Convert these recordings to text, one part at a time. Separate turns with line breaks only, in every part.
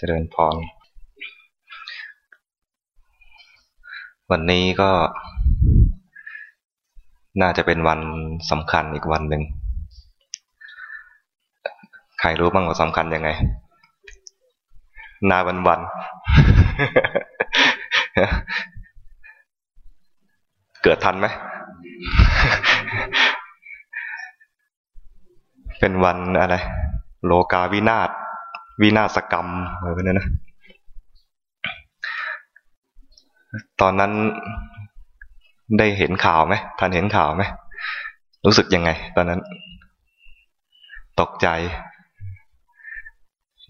เจริญพร วันนี้ก็น่าจะเป็นวันสำคัญอีกวันหนึ่ง ใครรู้บ้างว่าสำคัญยังไง นาวันวัน เกิดทันไหม เป็นวันอะไร โลกาวินาศ วินาศกรรมอะไรแบบนั้นนะ ตอนนั้นได้เห็นข่าวไหมท่านเห็นข่าวไหมรู้สึกยังไง ตอนนั้น ตกใจ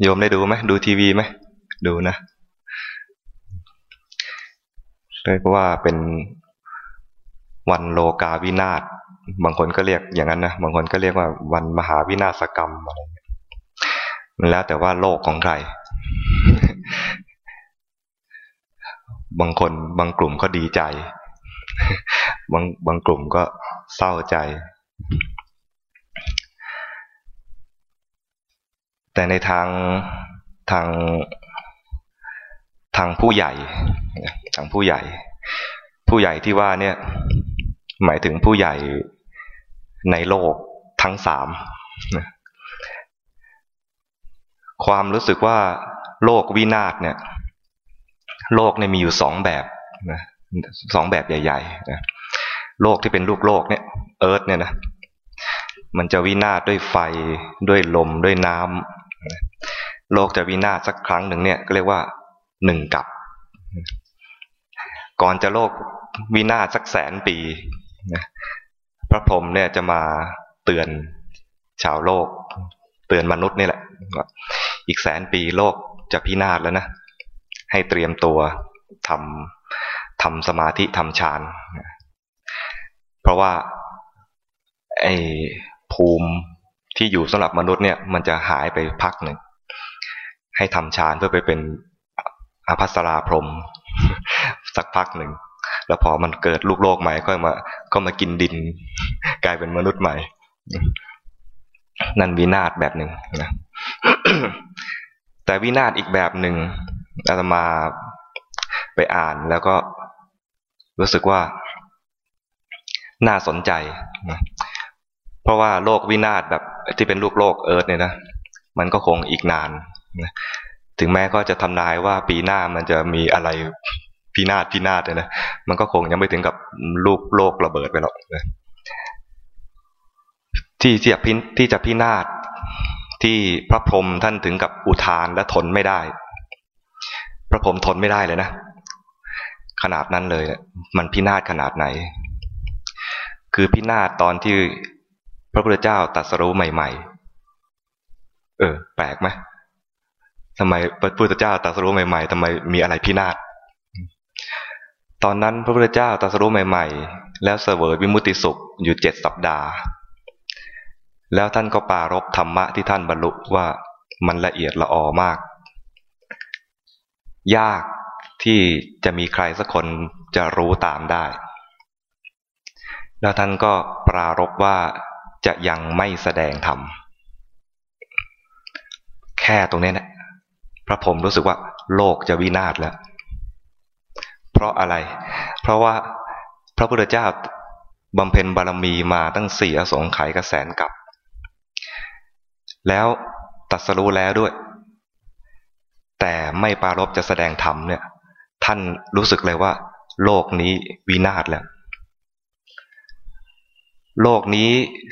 โยมได้ดูไหมดูทีวีไหมดูนะเรียกว่าเป็นวันโลกาวินาศบางคนก็เรียกอย่างนั้นนะบางคนก็เรียกว่าวันมหาวินาศกรรมอะไร แล้วแต่ว่าโลกของใคร บางคนบางกลุ่มก็ดีใจ บางบางกลุ่มก็เศร้าใจ แต่ในทางทางทางผู้ใหญ่ ทางผู้ใหญ่ ผู้ใหญ่ที่ว่าเนี่ย หมายถึงผู้ใหญ่ในโลกทั้งสาม ความรู้สึกว่าโลกวินาศเนี่ย โลกเนี่ยมีอยู่สองแบบนะสองแบบใหญ่ๆนะโลกที่เป็นลูกโลกเนี่ยเอิร์ธเนี่ยนะมันจะวินาศด้วยไฟด้วยลมด้วยน้ำโลกจะวินาศสักครั้งหนึ่งเนี่ยก็เรียกว่าหนึ่งกับ ก่อนจะโลกวินาศสักแสนปีนะพระพรหมเนี่ยจะมาเตือนชาวโลก เตือนมนุษย์นี่แหละ อีกแสนปีโลกจะพินาศแล้วนะ ให้เตรียมตัวทำทำสมาธิทำฌานเพราะว่าไอ้ภูมิที่อยู่สำหรับมนุษย์เนี่ย มันจะหายไปพักหนึ่ง ให้ทำฌานเพื่อไปเป็นอภัสราพรมสักพักหนึ่ง แล้วพอมันเกิดลูกโลกใหม่ก็มาก็มากินดิน กลายเป็นมนุษย์ใหม่ นั่นวินาศแบบหนึ่งนะแต่วินาศอีกแบบหนึ่งอาตมาไปอ่านแล้วก็รู้สึกว่าน่าสนใจนะเพราะว่าโลกวินาศแบบที่เป็นลูกโลกเอิร์ธเนี่ยนะมันก็คงอีกนานนะถึงแม้ก็จะทำนายว่าปีหน้ามันจะมีอะไรพินาศพินาศเลยนะมันก็คงยังไม่ถึงกับลูกโลกระเบิดไปหรอกนะ ที่จะพิที่จะพินาศที่พระพรหมท่านถึงกับอุทานและทนไม่ได้ พระพรหมทนไม่ได้เลยนะ ขนาดนั้นเลย มันพินาศขนาดไหน คือพินาศตอนที่พระพุทธเจ้าตรัสรู้ใหม่ ๆ เออ แปลกไหมทำไมพระพุทธเจ้าตรัสรู้ใหม่ๆทำไมมีอะไรพินาศตอนนั้นพระพุทธเจ้าตรัสรู้ใหม่ ๆ แล้วเสวยวิมุติสุขอยู่เจ็ดสัปดาห์ แล้วท่านก็ปารบธรรมะที่ท่านบรรลุว่ามันละเอียดละออมาก ยากที่จะมีใครสักคนจะรู้ตามได้ แล้วท่านก็ปรารบว่าจะยังไม่แสดงธรรม แค่ตรงนี้นะพระผมรู้สึกว่าโลกจะวินาศแล้ว เพราะอะไร เพราะว่าพระพุทธเจ้าบำเพ็ญบารมีมาตั้งสี่อสงไขยกระแสนกับ แล้วตัดสรู้แล้วด้วย แต่ไม่ปารบจะแสดงธรรมเนี่ย ท่านรู้สึกเลยว่า โลกนี้วินาศแล้ว โลกนี้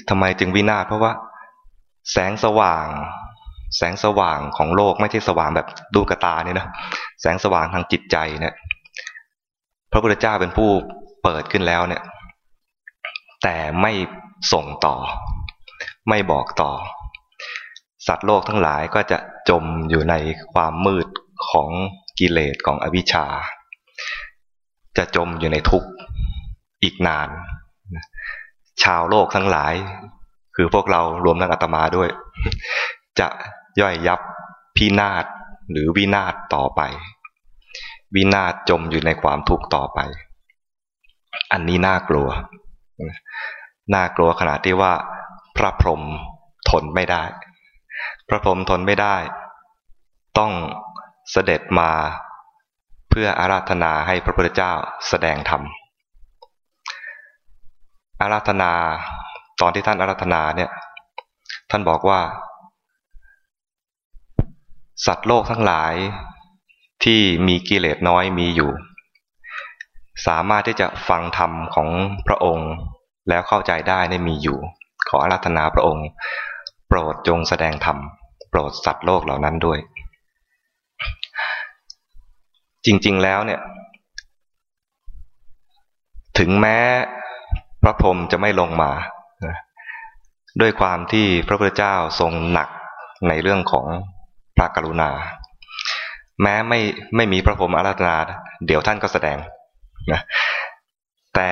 ทำไมจึงวินาศเพราะว่า แสงสว่าง แสงสว่างของโลกไม่ใช่สว่างแบบดูกระตาเนี่ยนะแสงสว่างทางจิตใจเนี่ยพระพุทธเจ้าเป็นผู้เปิดขึ้นแล้วเนี่ย แต่ไม่ส่งต่อ ไม่บอกต่อ สัตว์โลกทั้งหลายก็จะจมอยู่ในความมืดของกิเลสของอวิชชา จะจมอยู่ในทุกข์อีกนาน ชาวโลกทั้งหลาย คือพวกเรารวมทั้งอาตมาด้วย จะย่อยยับพินาศหรือวินาศต่อไป วินาศจมอยู่ในความทุกข์ต่อไป อันนี้น่ากลัว น่ากลัวขนาดที่ว่าพระพรหมทนไม่ได้ พระพรหมทนไม่ได้ ต้องเสด็จมาเพื่ออาราธนาให้พระพุทธเจ้าแสดงธรรมอาราธนาตอนที่ท่านอาราธนาเนี่ยท่านบอกว่า สัตว์โลกทั้งหลายที่มีกิเลสน้อยมีอยู่ สามารถที่จะฟังธรรมของพระองค์แล้วเข้าใจได้ในมีอยู่ ขออาราธนาพระองค์ โปรดจงแสดงธรรมโปรดสัตว์โลกเหล่านั้นด้วย จริง ๆ แล้วเนี่ย ถึงแม้พระพรหมจะไม่ลงมาด้วยความที่พระพุทธเจ้าทรงหนักในเรื่องของพระกรุณา แม้ไม่ไม่มีพระพรหมอาราธนา เดี๋ยวท่านก็แสดงนะแต่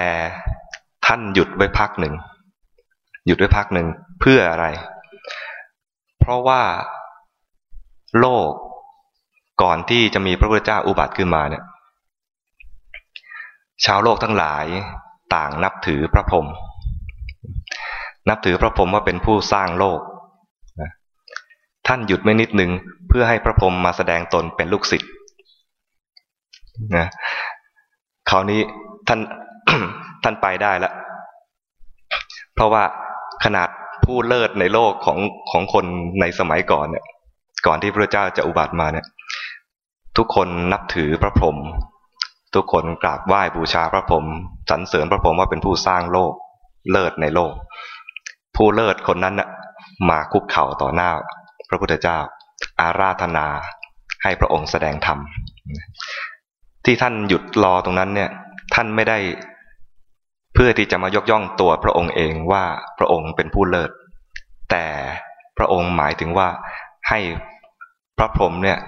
ท่านหยุดไว้พักหนึ่ง หยุดไว้พักหนึ่งเพื่ออะไร เพราะว่าโลกก่อนที่จะมีพระพุทธเจ้าอุบัติขึ้นมาเนี่ย ชาวโลกทั้งหลายต่างนับถือพระพรหมนับถือพระพรหมว่าเป็นผู้สร้างโลก ท่านหยุดไม่นิดนึงเพื่อให้พระพรหมมาแสดงตนเป็นลูกศิษย์นะคราวนี้ท่านท่านไปได้แล้วเพราะว่า ผู้เลิศในโลกของของคนในสมัยก่อนเนี่ย ก่อนที่พระเจ้าจะอุบัติมาเนี่ย ทุกคนนับถือพระพรหมทุกคนกราบไหว้บูชาพระพรหมสรรเสริญพระพรหมว่าเป็นผู้สร้างโลก เลิศในโลก ผู้เลิศคนนั้นน่ะมาคุกเข่าต่อหน้า พระพุทธเจ้า อาราธนาให้พระองค์แสดงธรรมที่ท่านหยุดรอตรงนั้นเนี่ย ท่านไม่ได้ เพื่อที่จะมายกย่องตัวพระองค์เองว่าพระองค์เป็นผู้เลิศ แต่พระองค์หมายถึงว่าให้พระพรหมเนี่ย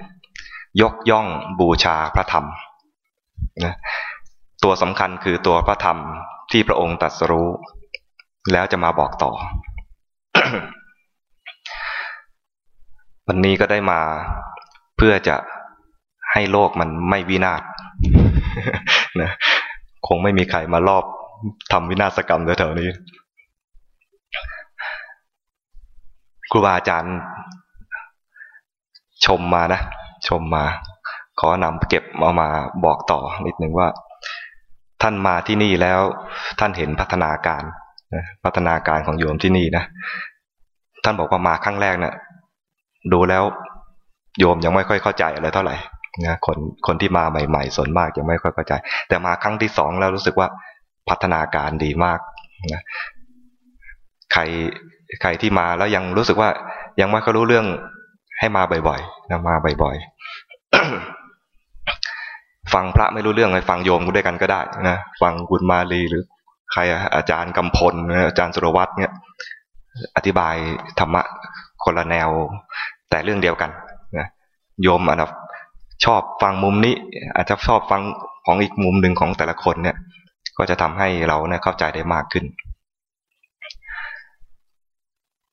ยกย่องบูชาพระธรรมนะตัวสำคัญคือตัวพระธรรมที่พระองค์ตรัสรู้ แล้วจะมาบอกต่อ วันนี้ก็ได้มาเพื่อจะให้โลกมันไม่วินาศนะคงไม่มีใครมารอบ ทำวินาศกรรมแถวนี้ครูบาอาจารย์ชมมานะ ชมมา ขอนำเก็บเอามาบอกต่อนิดหนึ่งว่า ท่านมาที่นี่แล้ว ท่านเห็นพัฒนาการพัฒนาการของโยมที่นี่นะท่านบอกว่ามาครั้งแรกเนะี่ยดูแล้วโยมยังไม่ค่อยเข้าใจอะไรเท่าไหร่นะคนคนที่มาใหม่ ๆส่วนมากยังไม่ค่อยเข้าใจ แต่มาครั้งที่สองแล้วรู้สึกว่า พัฒนาการดีมากนะใครใครที่มาแล้วยังรู้สึกว่ายังไม่ค่อยรู้เรื่องให้มาบ่อยๆนะมาบ่อยๆ ฟังพระไม่รู้เรื่องเลยฟังโยมกูด้วยกันก็ได้นะฟังกุณมาลีหรือใครอาจารย์กำพลอาจารย์สุรวัตรเนี่ยอธิบายธรรมะคนละแนว แต่เรื่องเดียวกันนะโยมอันดับชอบฟังมุมนี้ อาจจะชอบฟังของอีกมุมหนึ่งของแต่ละคนเนี่ย ก็จะทำให้เราเนี่ยเข้าใจได้มากขึ้น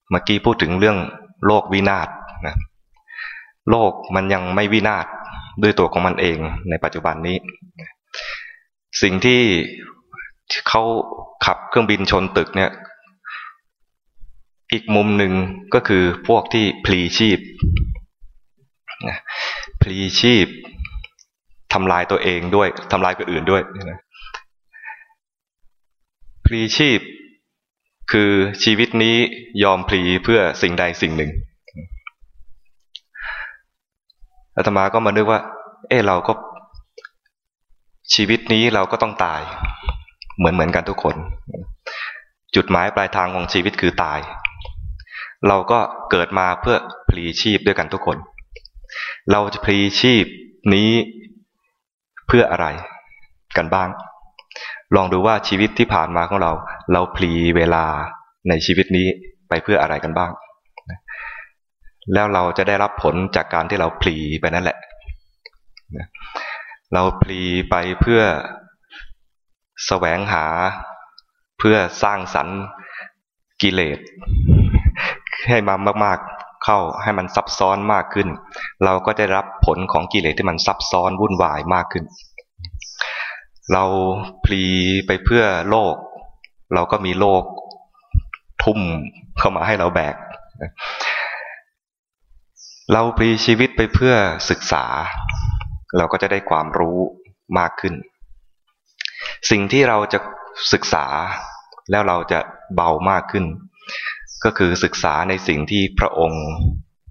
เมื่อกี้พูดถึงเรื่องโลกวินาศนะโลกมันยังไม่วินาศด้วยตัวของมันเองในปัจจุบันนี้ สิ่งที่เขาขับเครื่องบินชนตึกเนี่ย อีกมุมหนึ่งก็คือพวกที่พลีชีพพลีชีพทำลายตัวเองด้วยทำลายคนอื่นด้วยนะ พลีชีพ คือชีวิตนี้ยอมพลีเพื่อสิ่งใดสิ่งหนึ่งอาตมาก็มานึกว่า เออเราก็ชีวิตนี้เราก็ต้องตาย เหมือนเหมือนกันทุกคน จุดหมายปลายทางของชีวิตคือตาย เราก็เกิดมาเพื่อพลีชีพด้วยกันทุกคน เราจะพลีชีพนี้เพื่ออะไรกันบ้าง ลองดูว่าชีวิตที่ผ่านมาของเรา เราพลีเวลาในชีวิตนี้ไปเพื่ออะไรกันบ้าง แล้วเราจะได้รับผลจากการที่เราพลีไปนั่นแหละ เราพลีไปเพื่อแสวงหาเพื่อสร้างสรรค์กิเลสให้มามาก ๆ เข้าให้มันซับซ้อนมากขึ้น เราก็จะรับผลของกิเลสที่มันซับซ้อนวุ่นวายมากขึ้น เราพลีไปเพื่อโลก เราก็มีโลกทุ่มเข้ามาให้เราแบก เราพลีชีวิตไปเพื่อศึกษา เราก็จะได้ความรู้มากขึ้น สิ่งที่เราจะศึกษาแล้วเราจะเบามากขึ้น ก็คือศึกษาในสิ่งที่พระองค์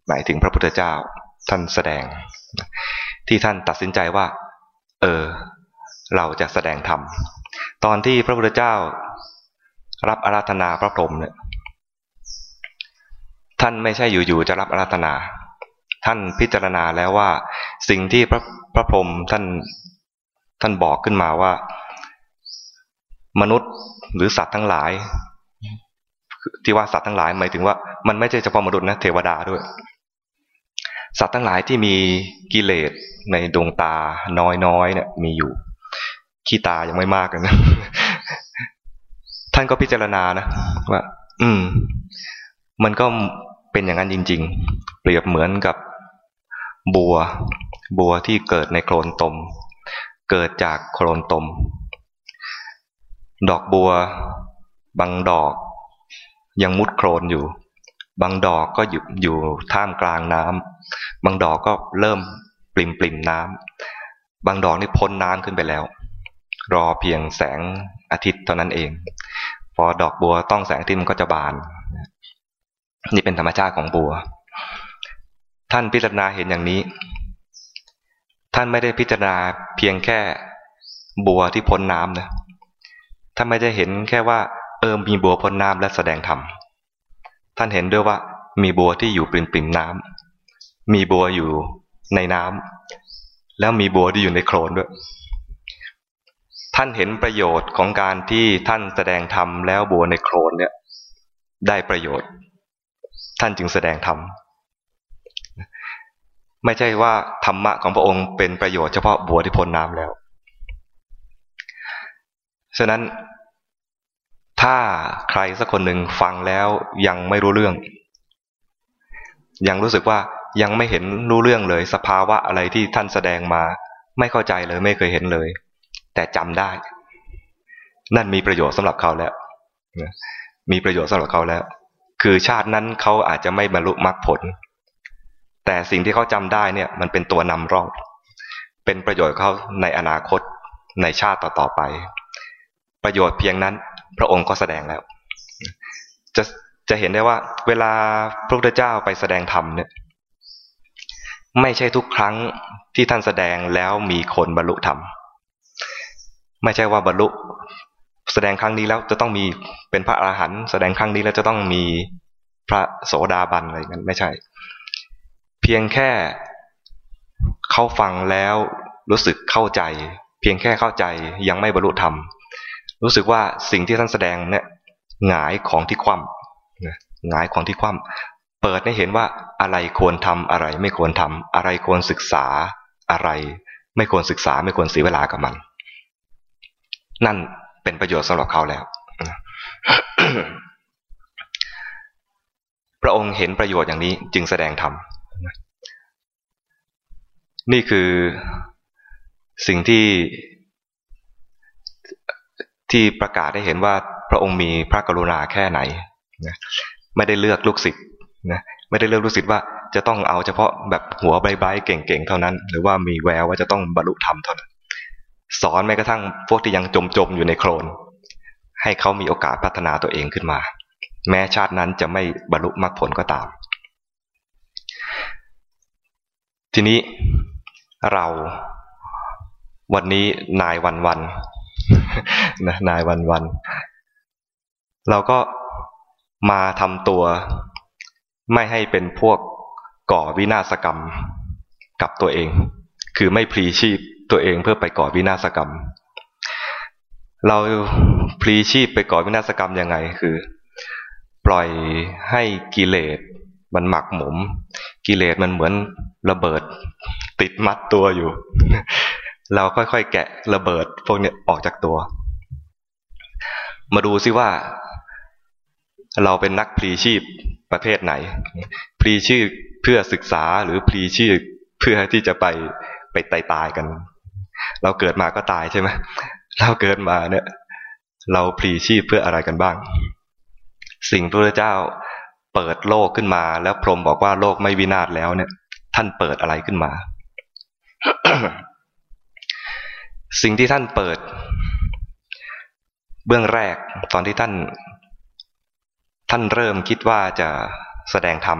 หมายถึงพระพุทธเจ้าท่านแสดง ที่ท่านตัดสินใจว่า เออ เราจะแสดงธรรมตอนที่พระพุทธเจ้า รับอาราธนาพระพรหมเนี่ยท่านไม่ใช่อยู่ๆจะรับอาราธนา ท่านพิจารณาแล้วว่า สิ่งที่พระพระพรหมท่านท่านบอกขึ้นมาว่า มนุษย์หรือสัตว์ทั้งหลาย ที่ว่าสัตว์ทั้งหลายหมายถึงว่า มันไม่ใช่เฉพาะมนุษย์นะเทวดาด้วย สัตว์ทั้งหลายที่มีกิเลสในดวงตาน้อยๆเนี่ยมีอยู่ ขี้ตายังไม่มากกันนะท่านก็พิจารณานะว่า อืม มันก็เป็นอย่างนั้นจริง ๆ เปรียบเหมือนกับบัว บัวที่เกิดในโคลนตม เกิดจากโคลนตม ดอกบัว บางดอก ยังมุดโคลนอยู่ บางดอกก็อยู่อยู่ท่ามกลางน้ำบางดอกก็เริ่มปริมปริมน้ำบางดอกนี่พ้นน้ำขึ้นไปแล้ว รอเพียงแสงอาทิตย์เท่านั้นเอง พอดอกบัวต้องแสงอาทิตย์มันก็จะบาน นี่เป็นธรรมชาติของบัว ท่านพิจารณาเห็นอย่างนี้ ท่านไม่ได้พิจารณาเพียงแค่บัวที่พ้นน้ำนะท่านไม่ได้เห็นแค่ว่า เออมีบัวพ้นน้ำและแสดงธรรมท่านเห็นด้วยว่ามีบัวที่อยู่ปริมปริมน้ำมีบัวอยู่ในน้ำแล้วมีบัวที่อยู่ในโคลนด้วย ท่านเห็นประโยชน์ของการที่ท่านแสดงธรรมแล้วบัวในโคลนเนี่ยได้ประโยชน์ ท่านจึงแสดงธรรมไม่ใช่ว่าธรรมะของพระองค์เป็นประโยชน์เฉพาะบัวที่พ้นน้ำแล้ว ฉะนั้นถ้าใครสักคนหนึ่งฟังแล้วยังไม่รู้เรื่อง ยังรู้สึกว่ายังไม่เห็นรู้เรื่องเลย สภาวะอะไรที่ท่านแสดงมา ไม่เข้าใจเลยไม่เคยเห็นเลย แต่จำได้ นั่นมีประโยชน์สำหรับเขาแล้วมีประโยชน์สำหรับเขาแล้ว คือชาตินั้นเขาอาจจะไม่บรรลุมรรคผล แต่สิ่งที่เขาจำได้เนี่ย มันเป็นตัวนำร่อง เป็นประโยชน์เขาในอนาคตในชาติต่อๆไป ประโยชน์เพียงนั้น พระองค์ก็แสดงแล้ว จะจะเห็นได้ว่า เวลาพระพุทธเจ้าไปแสดงธรรมเนี่ย ไม่ใช่ทุกครั้งที่ท่านแสดงแล้วมีคนบรรลุธรรม ไม่ใช่ว่าบรรลุ แสดงครั้งนี้แล้วจะต้องมีเป็นพระอรหันต์แสดงครั้งนี้แล้วจะต้องมีพระโสดาบันอะไรกันไม่ใช่ เพียงแค่เขาฟังแล้วรู้สึกเข้าใจ เพียงแค่เข้าใจยังไม่บรรลุธรรม รู้สึกว่าสิ่งที่ท่านแสดงเนี่ยหงายของที่คว่ำหงายของที่คว่ำเปิดให้เห็นว่าอะไรควรทำอะไรไม่ควรทำอะไรควรศึกษาอะไร ไม่ควรศึกษาไม่ควรเสียเวลากับมัน นั่นเป็นประโยชน์สำหรับเขาแล้วพระองค์เห็นประโยชน์อย่างนี้จึงแสดงธรรมนี่คือสิ่งที่ที่ประกาศได้เห็นว่าพระองค์มีพระกรุณาแค่ไหนนะไม่ได้เลือกลูกศิษย์นะไม่ได้เลือกลูกศิษย์ว่าจะต้องเอาเฉพาะแบบหัวใบๆเก่งๆเท่านั้น หรือว่ามีแววว่าจะต้องบรรลุธรรมเท่านั้น สอนแม้กระทั่งพวกที่ยังจมจมอยู่ในโคลน ให้เขามีโอกาสพัฒนาตัวเองขึ้นมา แม้ชาตินั้นจะไม่บรรลุมรรคผลก็ตาม ทีนี้เราวันนี้นายวันวันนะนายวันวัน เราก็มาทำตัวไม่ให้เป็นพวกก่อวินาศกรรมกับตัวเอง คือไม่พลีชีพ ตัวเองเพื่อไปก่อวินาศกรรม เราพลีชีพไปก่อวินาศกรรมยังไงคือ ปล่อยให้กิเลสมันหมักหมม กิเลสมันเหมือนระเบิด ติดมัดตัวอยู่ เราค่อยๆแกะระเบิดพวกนี้ออกจากตัว มาดูซิว่า เราเป็นนักพลีชีพประเภทไหน พลีชีพเพื่อศึกษาหรือพลีชีพเพื่อที่จะไปไปตายตายกัน เราเกิดมาก็ตายใช่ไหมเราเกิดมาเนี่ย เราพลีชีพเพื่ออะไรกันบ้าง สิ่งพระเจ้าเปิดโลกขึ้นมา แล้วพรหมบอกว่าโลกไม่วินาศแล้วเนี่ย ท่านเปิดอะไรขึ้นมา สิ่งที่ท่านเปิด เบื้องแรกตอนที่ท่าน ท่านเริ่มคิดว่าจะแสดงธรรม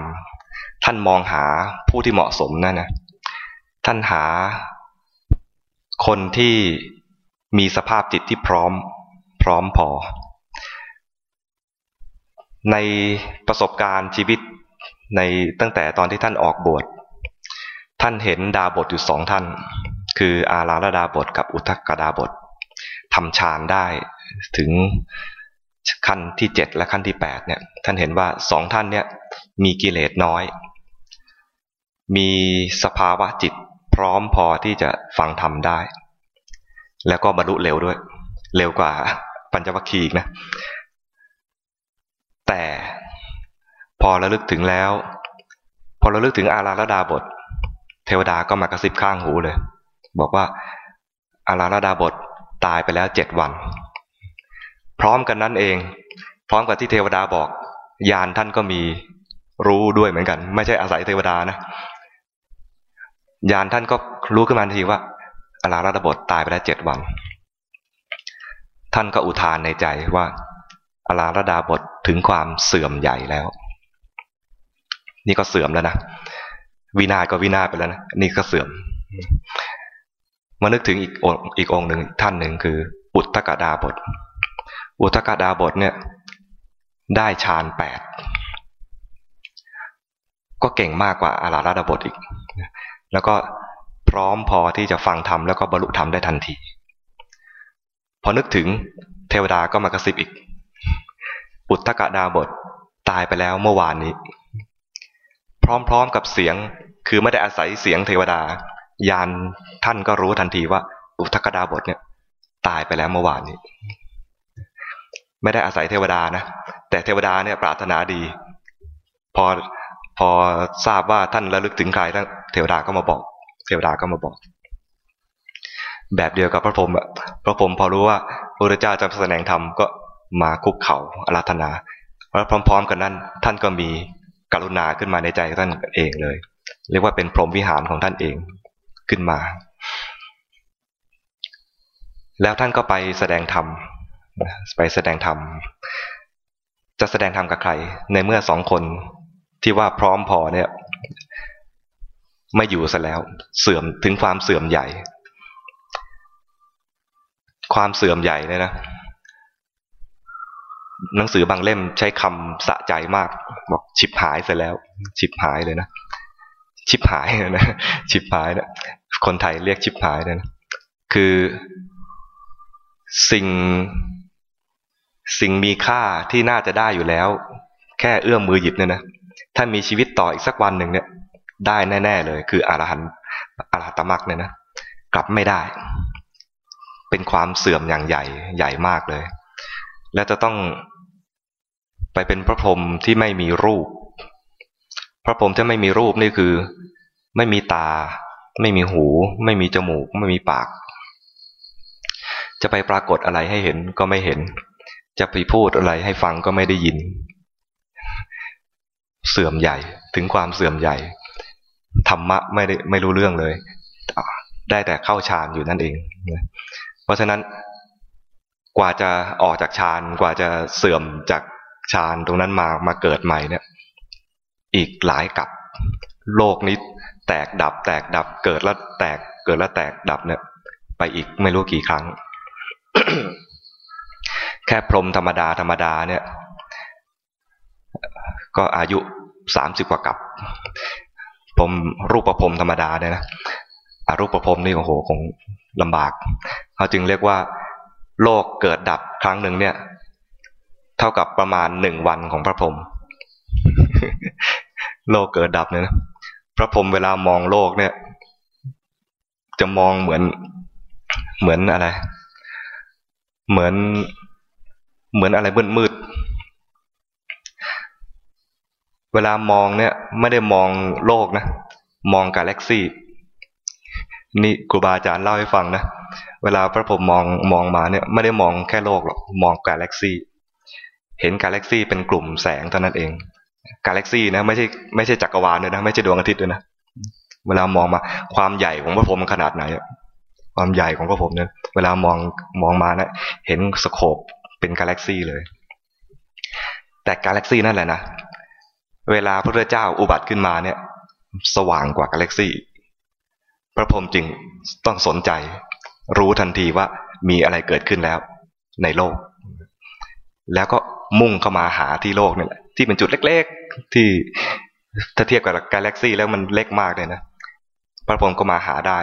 ท่านมองหาผู้ที่เหมาะสมนั่นนะท่านหา คนที่มีสภาพจิตที่พร้อม พร้อมพอ ในประสบการณ์ชีวิตในตั้งแต่ตอนที่ท่านออกบวชท่านเห็นดาบทอยู่สองท่าน คืออาราลดาบทกับอุทกดาบททำฌานได้ถึงขั้นที่เจ็ดและขั้นที่แปดเนี่ยท่านเห็นว่าสองท่านเนี่ยมีกิเลสน้อย มีสภาวะจิต พร้อมพอที่จะฟังธรรมได้ แล้วก็บรรลุเร็วด้วย เร็วกว่าปัญจวัคคีย์นะ แต่พอระลึกถึงแล้ว พอระลึกถึงอาราลดาบท เทวดาก็มากระซิบข้างหูเลย บอกว่าอาราลดาบทตายไปแล้วเจ็ดวัน พร้อมกันนั้นเอง พร้อมกับที่เทวดาบอกยานท่านก็มีรู้ด้วยเหมือนกัน ไม่ใช่อาศัยเทวดานะ ยานท่านก็รู้ขึ้นมาทีว่าอาราลดาบทตายไปแล้วเจ็ดวัน ท่านก็อุทานในใจว่าอาราลดาบทถึงความเสื่อมใหญ่แล้ว นี่ก็เสื่อมแล้วนะวินาก็วินาไปแล้วนะนี่ก็เสื่อมมานึกถึงอีกองอีกองหนึ่งท่านหนึ่งคือ อุตตกดาบท อุตตกดาบทเนี่ยได้ฌานแปดก็เก่งมากกว่าอาราดาบทอีก แล้วก็พร้อมพอที่จะฟังธรรมแล้วก็บรรลุธรรมได้ทันที พอนึกถึงเทวดาก็มากระซิบอีก อุตตกดาบทตายไปแล้วเมื่อวานนี้ พร้อมๆกับเสียงคือไม่ได้อาศัยเสียงเทวดา ยานท่านก็รู้ทันทีว่า อุทกดาบทเนี่ย ตายไปแล้วเมื่อวานนี้ ไม่ได้อาศัยเทวดานะแต่เทวดาเนี่ยปรารถนาดี พอพอทราบว่าท่านระลึกถึงใครท่าน เทวดาก็มาบอก เทวดาก็มาบอก แบบเดียวกับพระพรหมอะพระพรหมพอรู้ว่าพระพุทธเจ้าจะแสดงธรรมก็มาคุกเข่าอาราธนาแล้วพร้อม ๆ กันนั้นท่านก็มีกรุณาขึ้นมาในใจท่านเองเลย เรียกว่าเป็นพรหมวิหารของท่านเองขึ้นมา แล้วท่านก็ไปแสดงธรรมไปแสดงธรรมจะแสดงธรรมกับใคร ในเมื่อสองคนที่ว่าพร้อมพอเนี่ย ไม่อยู่ซะแล้ว เสื่อมถึงความเสื่อมใหญ่ ความเสื่อมใหญ่เนี่ยนะหนังสือบางเล่มใช้คำสะใจมาก บอกชิบหายเสร็จแล้ว ชิบหายเลยนะชิบหายนะชิบหายนะคนไทยเรียกชิบหายนะคือสิ่งสิ่งมีค่าที่น่าจะได้อยู่แล้ว แค่เอื้อมมือหยิบเนี่ยนะถ้ามีชีวิตต่ออีกสักวันหนึ่งเนี่ย ได้แน่ ๆ เลย คืออรหันต์อรหัตมรรคเนี่ยนะกลับไม่ได้ เป็นความเสื่อมอย่างใหญ่ใหญ่มากเลย และจะต้องไปเป็นพระพรหมที่ไม่มีรูป พระพรหมที่ไม่มีรูปนี่คือ ไม่มีตา ไม่มีหู ไม่มีจมูก ไม่มีปาก จะไปปรากฏอะไรให้เห็นก็ไม่เห็น จะไปพูดอะไรให้ฟังก็ไม่ได้ยิน เสื่อมใหญ่ถึงความเสื่อมใหญ่ ธรรมะไม่ได้ไม่รู้เรื่องเลย ได้แต่เข้าฌานอยู่นั่นเอง เพราะฉะนั้นกว่าจะออกจากฌานกว่าจะเสื่อมจากฌานตรงนั้นมามาเกิดใหม่เนี่ย อีกหลายกับโลกนี้แตกดับ แตกดับเกิดแล้วแตกเกิดแล้วแตกดับเนี่ย ไปอีกไม่รู้กี่ครั้ง แค่พรมธรรมดาธรรมดาเนี่ย ก็อายุสามสิบกว่ากับ ผมรูปประพรมธรรมดาเนี่ยนะอรูปประพรมนี่โอ้โหคงลำบากเขาจึงเรียกว่า โลกเกิดดับครั้งหนึ่งเนี่ย เท่ากับประมาณหนึ่งวันของพระพรหมโลกเกิดดับเนี่ยนะพระพรหมเวลามองโลกเนี่ย จะมองเหมือนเหมือนอะไร เหมือนเหมือนอะไรมืดมืด เวลามองเนี่ยไม่ได้มองโลกนะ มองกาแล็กซี่นี่ครูบาอาจารย์เล่าให้ฟังนะเวลาพระพรหมมองมองมาเนี่ยไม่ได้มองแค่โลกหรอกมองกาแล็กซี่เห็นกาแล็กซี่เป็นกลุ่มแสงเท่านั้นเอง กาแล็กซี่นะไม่ใช่ไม่ใช่จักรวาลเลยนะไม่ใช่ดวงอาทิตย์เลยนะเวลามองมาความใหญ่ของพระพรหมขนาดไหนความใหญ่ของพวกผมเนี่ยเวลามองมองมาเนะเห็นสโคปเป็นกาแล็กซี่เลย แต่กาแล็กซี่นั่นแหละนะ เวลาพระพุทธเจ้าอุบัติขึ้นมาเนี่ย สว่างกว่ากาแล็กซี่ พระพรหมจึงต้องสนใจ รู้ทันทีว่ามีอะไรเกิดขึ้นแล้วในโลก แล้วก็มุ่งเข้ามาหาที่โลกนี่แหละที่เป็นจุดเล็ก ๆ ที่ถ้าเทียบกับกาแล็กซี่แล้วมันเล็กมากเลยนะพระพรหมก็มาหาได้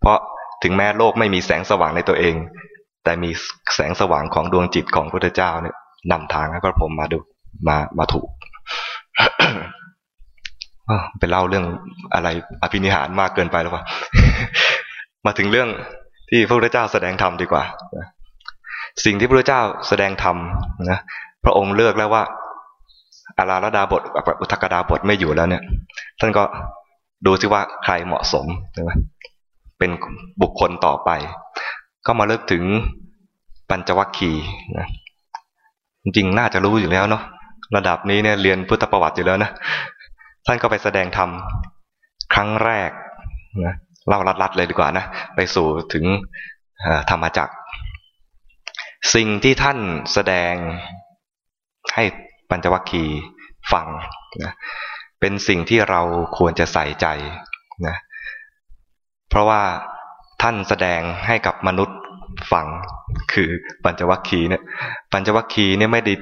เพราะถึงแม้โลกไม่มีแสงสว่างในตัวเอง แต่มีแสงสว่างของดวงจิตของพระพุทธเจ้าเนี่ยนำทางให้พระพรหมมาดูมามาถูก ไปเล่าเรื่องอะไรอภินิหารมากเกินไปหรือเปล่ามาถึงเรื่องที่พระพุทธเจ้าแสดงธรรมดีกว่า สิ่งที่พระพุทธเจ้าแสดงธรรมนะพระองค์เลือกแล้วว่าอาราลดาบทอุทกดาบทไม่อยู่แล้วเนี่ย ท่านก็ดูซิว่าใครเหมาะสมใช่ไหมเป็นบุคคลต่อไป ก็มาเลิกถึงปัญจวัคคีย์นะจริงน่าจะรู้อยู่แล้วเนาะ ระดับนี้เนี่ยเรียนพุทธประวัติอยู่แล้วนะท่านก็ไปแสดงธรรมครั้งแรกนะเล่าลัดๆเลยดีกว่านะไปสู่ถึงธรรมจักร สิ่งที่ท่านแสดงให้ปัญจวัคคีย์ฟังนะเป็นสิ่งที่เราควรจะใส่ใจนะเพราะว่าท่านแสดงให้กับมนุษย์ฟังคือปัญจวัคคีย์เนี่ยปัญจวัคคีย์เนี่ยไม่ได้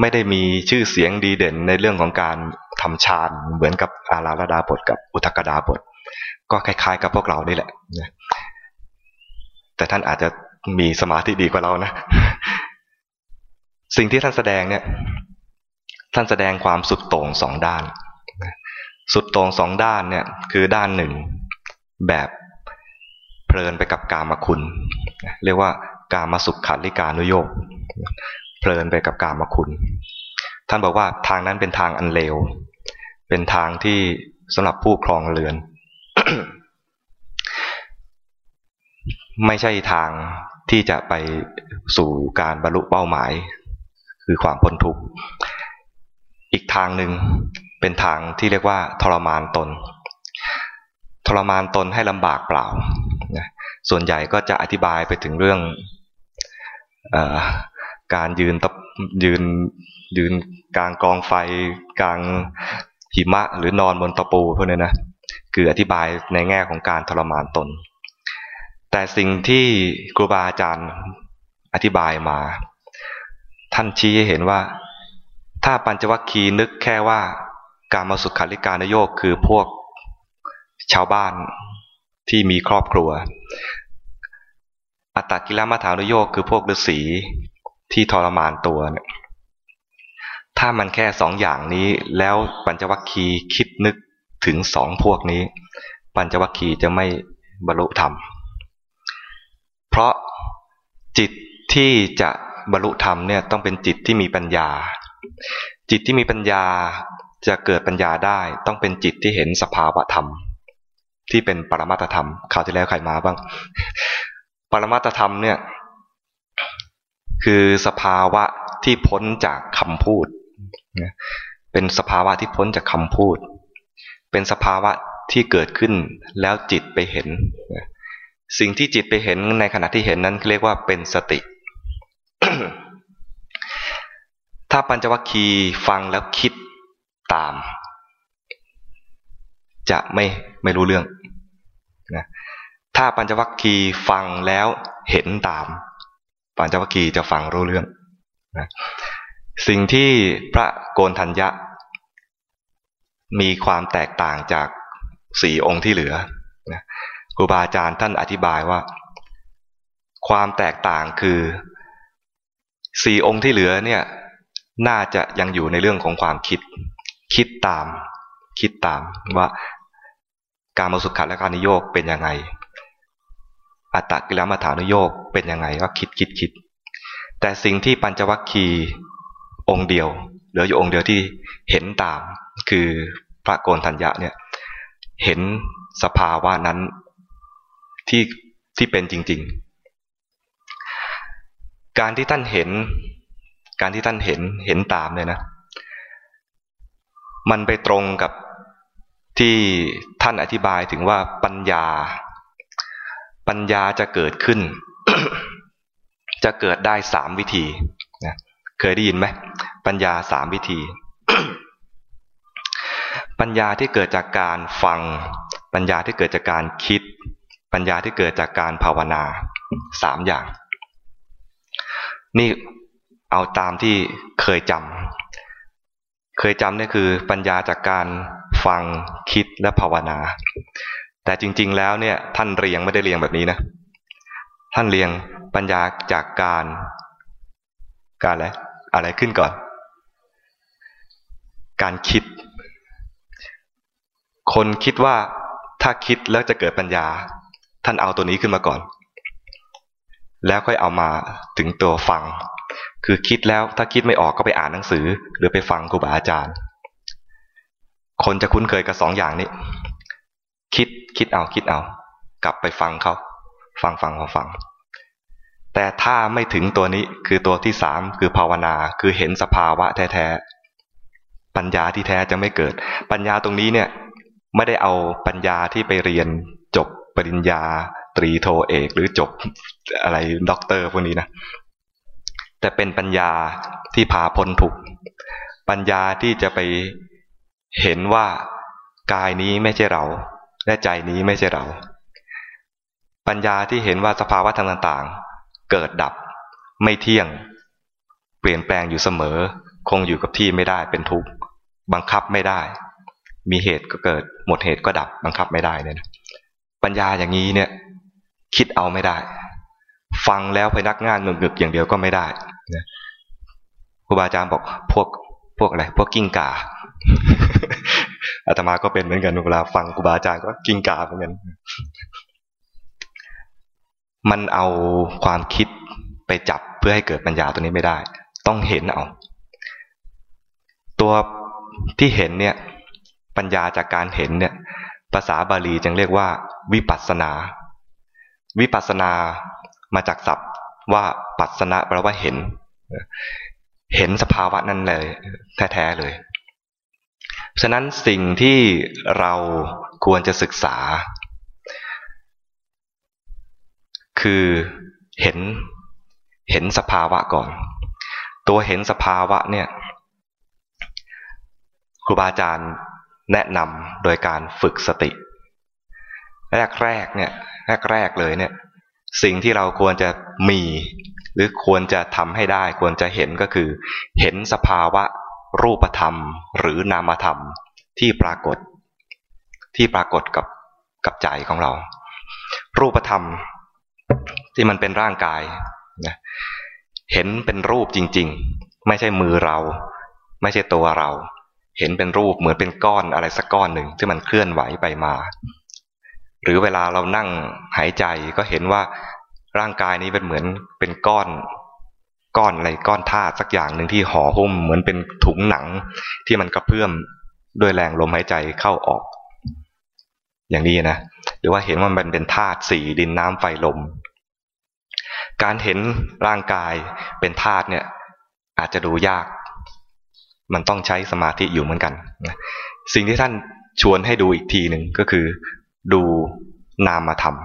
ไม่ได้มีชื่อเสียงดีเด่นในเรื่องของการทำฌานเหมือนกับอาราลดาบทกับอุทกดาบท ก็คล้ายๆ กับพวกเรานี่แหละแต่ท่านอาจจะมีสมาธิดีกว่าเรานะ สิ่งที่ท่านแสดงเนี่ย ท่านแสดงความสุดโต่งสองด้าน สุดโต่งสองด้านเนี่ย คือด้านหนึ่งแบบเพลินไปกับกามคุณ เรียกว่ากามาสุขขันลิกานุโยก เพลินไปกับกามคุณ ท่านบอกว่าทางนั้นเป็นทางอันเลว เป็นทางที่สำหรับผู้ครองเรือน ไม่ใช่ทางที่จะไปสู่การบรรลุเป้าหมาย คือความพ้นทุกข์อีกทางหนึ่งเป็นทางที่เรียกว่า ทรมานตน ทรมานตนให้ลำบากเปล่า ส่วนใหญ่ก็จะอธิบายไปถึงเรื่อง การยืนตบยืนยืนกลางกองไฟกลางหิมะหรือนอนบนตะปูพวกนี้นะคืออธิบายในแง่ของการทรมานตน แต่สิ่งที่ครูบาอาจารย์อธิบายมา ท่านชี้ให้เห็นว่า ถ้าปัญจวัคคีย์นึกแค่ว่าการมาสุขคลิการนโยกคือพวกชาวบ้านที่มีครอบครัว อัตตกิลมัฐานุโยกคือพวกฤาษี ที่ทรมานตัวเนี่ยถ้ามันแค่สองอย่างนี้ แล้วปัญจวัคคีย์คิดนึกถึงสองพวกนี้ ปัญจวัคคีย์จะไม่บรรลุธรรม เพราะจิตที่จะบรรลุธรรมเนี่ยต้องเป็นจิตที่มีปัญญา จิตที่มีปัญญาจะเกิดปัญญาได้ต้องเป็นจิตที่เห็นสภาวะธรรม ที่เป็นปรมาตธรรมข่าวที่แล้วใครมาบ้าง ปรมาตธรรมเนี่ย คือสภาวะที่พ้นจากคำพูด เป็นสภาวะที่พ้นจากคำพูด เป็นสภาวะที่เกิดขึ้นแล้วจิตไปเห็น สิ่งที่จิตไปเห็นในขณะที่เห็นนั้นเรียกว่าเป็นสติ ถ้าปัญจวัคคีย์ฟังแล้วคิดตาม จะไม่ไม่รู้เรื่องนะถ้าปัญจวัคคีย์ฟังแล้วเห็นตาม ปัญจวัคคีย์จะฟังรู้เรื่องนะสิ่งที่พระโกนทัญญะ มีความแตกต่างจากสี่องค์ที่เหลือนะครูบาอาจารย์ท่านอธิบายว่า ความแตกต่างคือสี่องค์ที่เหลือเนี่ยน่าจะยังอยู่ในเรื่องของความคิด คิดตาม คิดตามว่าการมาสุขขัดและการนิโยกเป็นยังไง อัตตกิลมัฐานุโยกเป็นยังไงก็คิดคิดคิด แต่สิ่งที่ปัญจวัคคีย์องค์เดียวเหลืออยู่องค์เดียวที่เห็นตามคือพระโกนทัญญะเนี่ยเห็นสภาวะนั้นที่ที่เป็นจริง ๆ การที่ท่านเห็น การที่ท่านเห็นเห็นตามเนี่ยนะ มันไปตรงกับที่ท่านอธิบายถึงว่าปัญญา ปัญญาจะเกิดขึ้น จะเกิดได้สามวิธีนะเคยได้ยินไหมปัญญาสามวิธี ปัญญาที่เกิดจากการฟัง ปัญญาที่เกิดจากการคิด ปัญญาที่เกิดจากการภาวนาสามอย่าง นี่เอาตามที่เคยจำเคยจำนี่คือปัญญาจากการฟังคิดและภาวนา แต่จริง ๆ แล้วเนี่ยท่านเรียงไม่ได้เรียงแบบนี้นะ ท่านเรียงปัญญาจากการ การอะไรอะไรขึ้นก่อน การคิด คนคิดว่าถ้าคิดแล้วจะเกิดปัญญา ท่านเอาตัวนี้ขึ้นมาก่อน แล้วค่อยเอามาถึงตัวฟัง คือคิดแล้วถ้าคิดไม่ออกก็ไปอ่านหนังสือ หรือไปฟังครูบาอาจารย์ คนจะคุ้นเคยกับสองอย่างนี้ คิดเอาคิดเอา กลับไปฟังเขาฟังฟังฟังฟัง แต่ถ้าไม่ถึงตัวนี้คือตัวที่สามคือภาวนาคือเห็นสภาวะแท้ๆปัญญาที่แท้จะไม่เกิด ปัญญาตรงนี้เนี่ยไม่ได้เอาปัญญาที่ไปเรียนจบปริญญา ตรีโทเอก หรือจบอะไรด็อกเตอร์พวกนี้นะแต่เป็นปัญญาที่พาพ้นทุกข์ปัญญาที่จะไปเห็นว่ากายนี้ไม่ใช่เรา และใจนี้ไม่ใช่เรา ปัญญาที่เห็นว่าสภาวะต่างๆ เกิดดับ ไม่เที่ยง เปลี่ยนแปลงอยู่เสมอ คงอยู่กับที่ไม่ได้เป็นทุกข์บังคับไม่ได้ มีเหตุก็เกิด หมดเหตุก็ดับบังคับไม่ได้เนี่ยปัญญาอย่างนี้เนี่ย คิดเอาไม่ได้ ฟังแล้วไปนักงานเงึกๆอย่างเดียวก็ไม่ได้ครูบาอาจารย์บอกพวกพวกอะไร พวกกิ้งก่า อาตมาก็เป็นเหมือนกันเวลาฟังครูบาอาจารย์ก็กิงกาเหมือนกัน มันเอาความคิดไปจับเพื่อให้เกิดปัญญาตัวนี้ไม่ได้ ต้องเห็นเอา ตัวที่เห็นเนี่ย ปัญญาจากการเห็นเนี่ย ภาษาบาลีจึงเรียกว่า วิปัสนา วิปัสนามาจากศัพท์ว่าปัสนะแปลว่าเห็น เห็นสภาวะนั้นเลย แท้ๆเลย ฉะนั้นสิ่งที่เราควรจะศึกษา คือเห็นเห็นสภาวะก่อน ตัวเห็นสภาวะเนี่ยครูบาอาจารย์แนะนำโดยการฝึกสติ แรกแรกเนี่ยแรกแรกเลยเนี่ยสิ่งที่เราควรจะมี หรือควรจะทำให้ได้ควรจะเห็นก็คือ เห็นสภาวะ รูปธรรมหรือนามธรรมที่ปรากฏ ที่ปรากฏกับกับใจของเรา รูปธรรมที่มันเป็นร่างกายนะเห็นเป็นรูปจริง ๆ ไม่ใช่มือเรา ไม่ใช่ตัวเรา เห็นเป็นรูปเหมือนเป็นก้อนอะไรสักก้อนหนึ่งที่มันเคลื่อนไหวไปมา หรือเวลาเรานั่งหายใจก็เห็นว่าร่างกายนี้เป็นเหมือนเป็นก้อน ก้อนอะไรก้อนธาตุสักอย่างหนึ่งที่ห่อหุ้มเหมือนเป็นถุงหนัง ที่มันกระเพื่อมด้วยแรงลมหายใจเข้าออก อย่างนี้นะหรือว่าเห็นว่ามันเป็นธาตุสี่ดินน้ำไฟลม การเห็นร่างกายเป็นธาตุเนี่ยอาจจะดูยาก มันต้องใช้สมาธิอยู่เหมือนกัน สิ่งที่ท่านชวนให้ดูอีกทีหนึ่งก็คือ ดูนามธรรม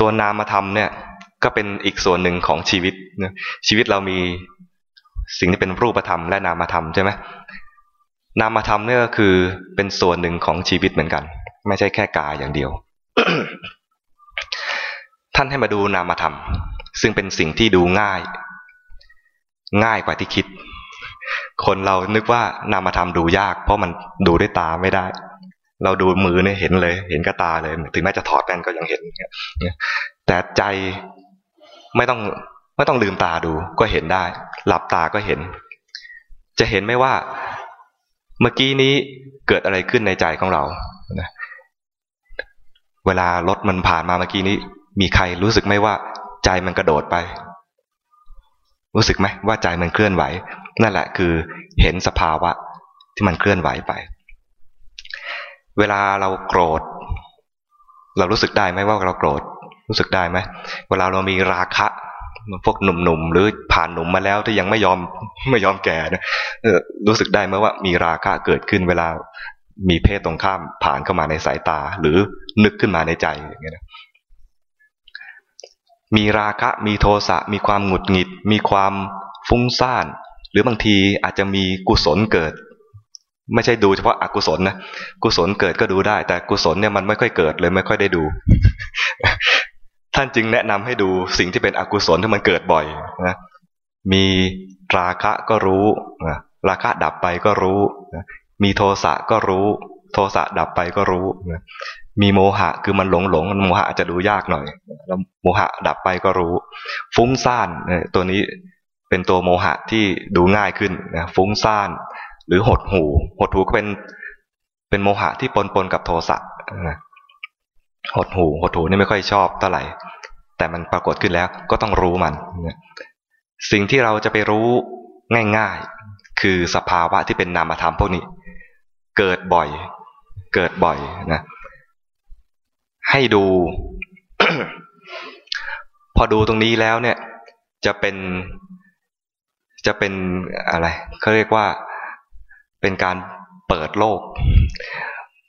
ตัวนามธรรมเนี่ย ก็เป็นอีกส่วนหนึ่งของชีวิตชีวิตเรามีสิ่งที่เป็นรูปธรรมและนามธรรมใช่ไหมนามธรรมเนี่ยก็คือเป็นส่วนหนึ่งของชีวิตเหมือนกัน ไม่ใช่แค่กายอย่างเดียว ท่านให้มาดูนามธรรม ซึ่งเป็นสิ่งที่ดูง่าย ง่ายกว่าที่คิด คนเรานึกว่านามธรรมดูยาก เพราะมันดูด้วยตาไม่ได้ เราดูมือเนี่ยเห็นเลย เห็นกับตาเลย ถึงแม้จะถอดแว่นก็ยังเห็นแต่ใจ ไม่ต้องไม่ต้องลืมตาดูก็เห็นได้ หลับตาก็เห็น จะเห็นไหมว่าเมื่อกี้นี้เกิดอะไรขึ้นในใจของเราเวลารถมันผ่านมาเมื่อกี้นี้ มีใครรู้สึกไหมว่า ใจมันกระโดดไป รู้สึกไหมว่าใจมันเคลื่อนไหว นั่นแหละคือเห็นสภาวะที่มันเคลื่อนไหวไป เวลาเราโกรธ เรารู้สึกได้ไหมว่าเราโกรธ รู้สึกได้ไหมเวลาเรามีราคะพวกหนุ่มๆหรือผ่านหนุ่มมาแล้วที่ยังไม่ยอมไม่ยอมแก่นะรู้สึกได้ไหมว่ามีราคะเกิดขึ้นเวลามีเพศตรงข้ามผ่านเข้ามาในสายตา หรือนึกขึ้นมาในใจอย่างเงี้ยมีราคะมีโทสะมีความหงุดหงิด มีความฟุ้งซ่าน หรือบางทีอาจจะมีกุศลเกิด ไม่ใช่ดูเฉพาะอกุศลนะกุศลเกิดก็ดูได้ แต่กุศลเนี่ยมันไม่ค่อยเกิดเลยไม่ค่อยได้ดู ท่านจึงแนะนำให้ดูสิ่งที่เป็นอกุศลที่มันเกิดบ่อยนะมีราคะก็รู้นะราคะดับไปก็รู้นะมีโทสะก็รู้ โทสะดับไปก็รู้นะมีโมหะคือมันหลงหลงโมหะอาจจะดูยากหน่อยแล้วโมหะดับไปก็รู้ ฟุ้งซ่านตัวนี้เป็นตัวโมหะที่ดูง่ายขึ้นนะฟุ้งซ่าน หรือหดหูหดหูก็เป็นเป็นโมหะที่ปนปนกับโทสะนะ หดหูหดหูนี่ไม่ค่อยชอบเท่าไหร่ แต่มันปรากฏขึ้นแล้วก็ต้องรู้มัน สิ่งที่เราจะไปรู้ง่ายๆ คือสภาวะที่เป็นนามธรรมพวกนี้ เกิดบ่อย เกิดบ่อยนะให้ดู พอดูตรงนี้แล้วเนี่ย จะเป็นจะเป็นอะไรเขาเรียกว่าเป็นการเปิดโลก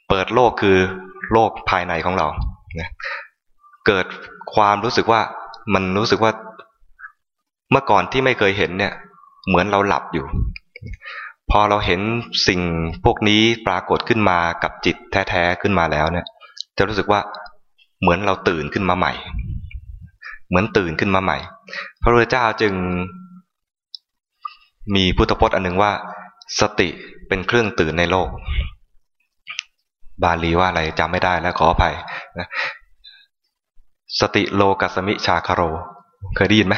เปิดโลกคือ โลกภายในของเราเกิดความรู้สึกว่ามันรู้สึกว่าเมื่อก่อนที่ไม่เคยเห็นเนี่ย เหมือนเราหลับอยู่ พอเราเห็นสิ่งพวกนี้ปรากฏขึ้นมากับจิตแท้ๆขึ้นมาแล้วเนี่ย จะรู้สึกว่าเหมือนเราตื่นขึ้นมาใหม่ เหมือนตื่นขึ้นมาใหม่ พระพุทธเจ้าจึง มีพุทธพจน์อันหนึ่งว่า สติเป็นเครื่องตื่นในโลก บาลีว่าอะไรจำไม่ได้แล้วขออภัยนะสติโลกัสมิชาคาโร เคยได้ยินไหม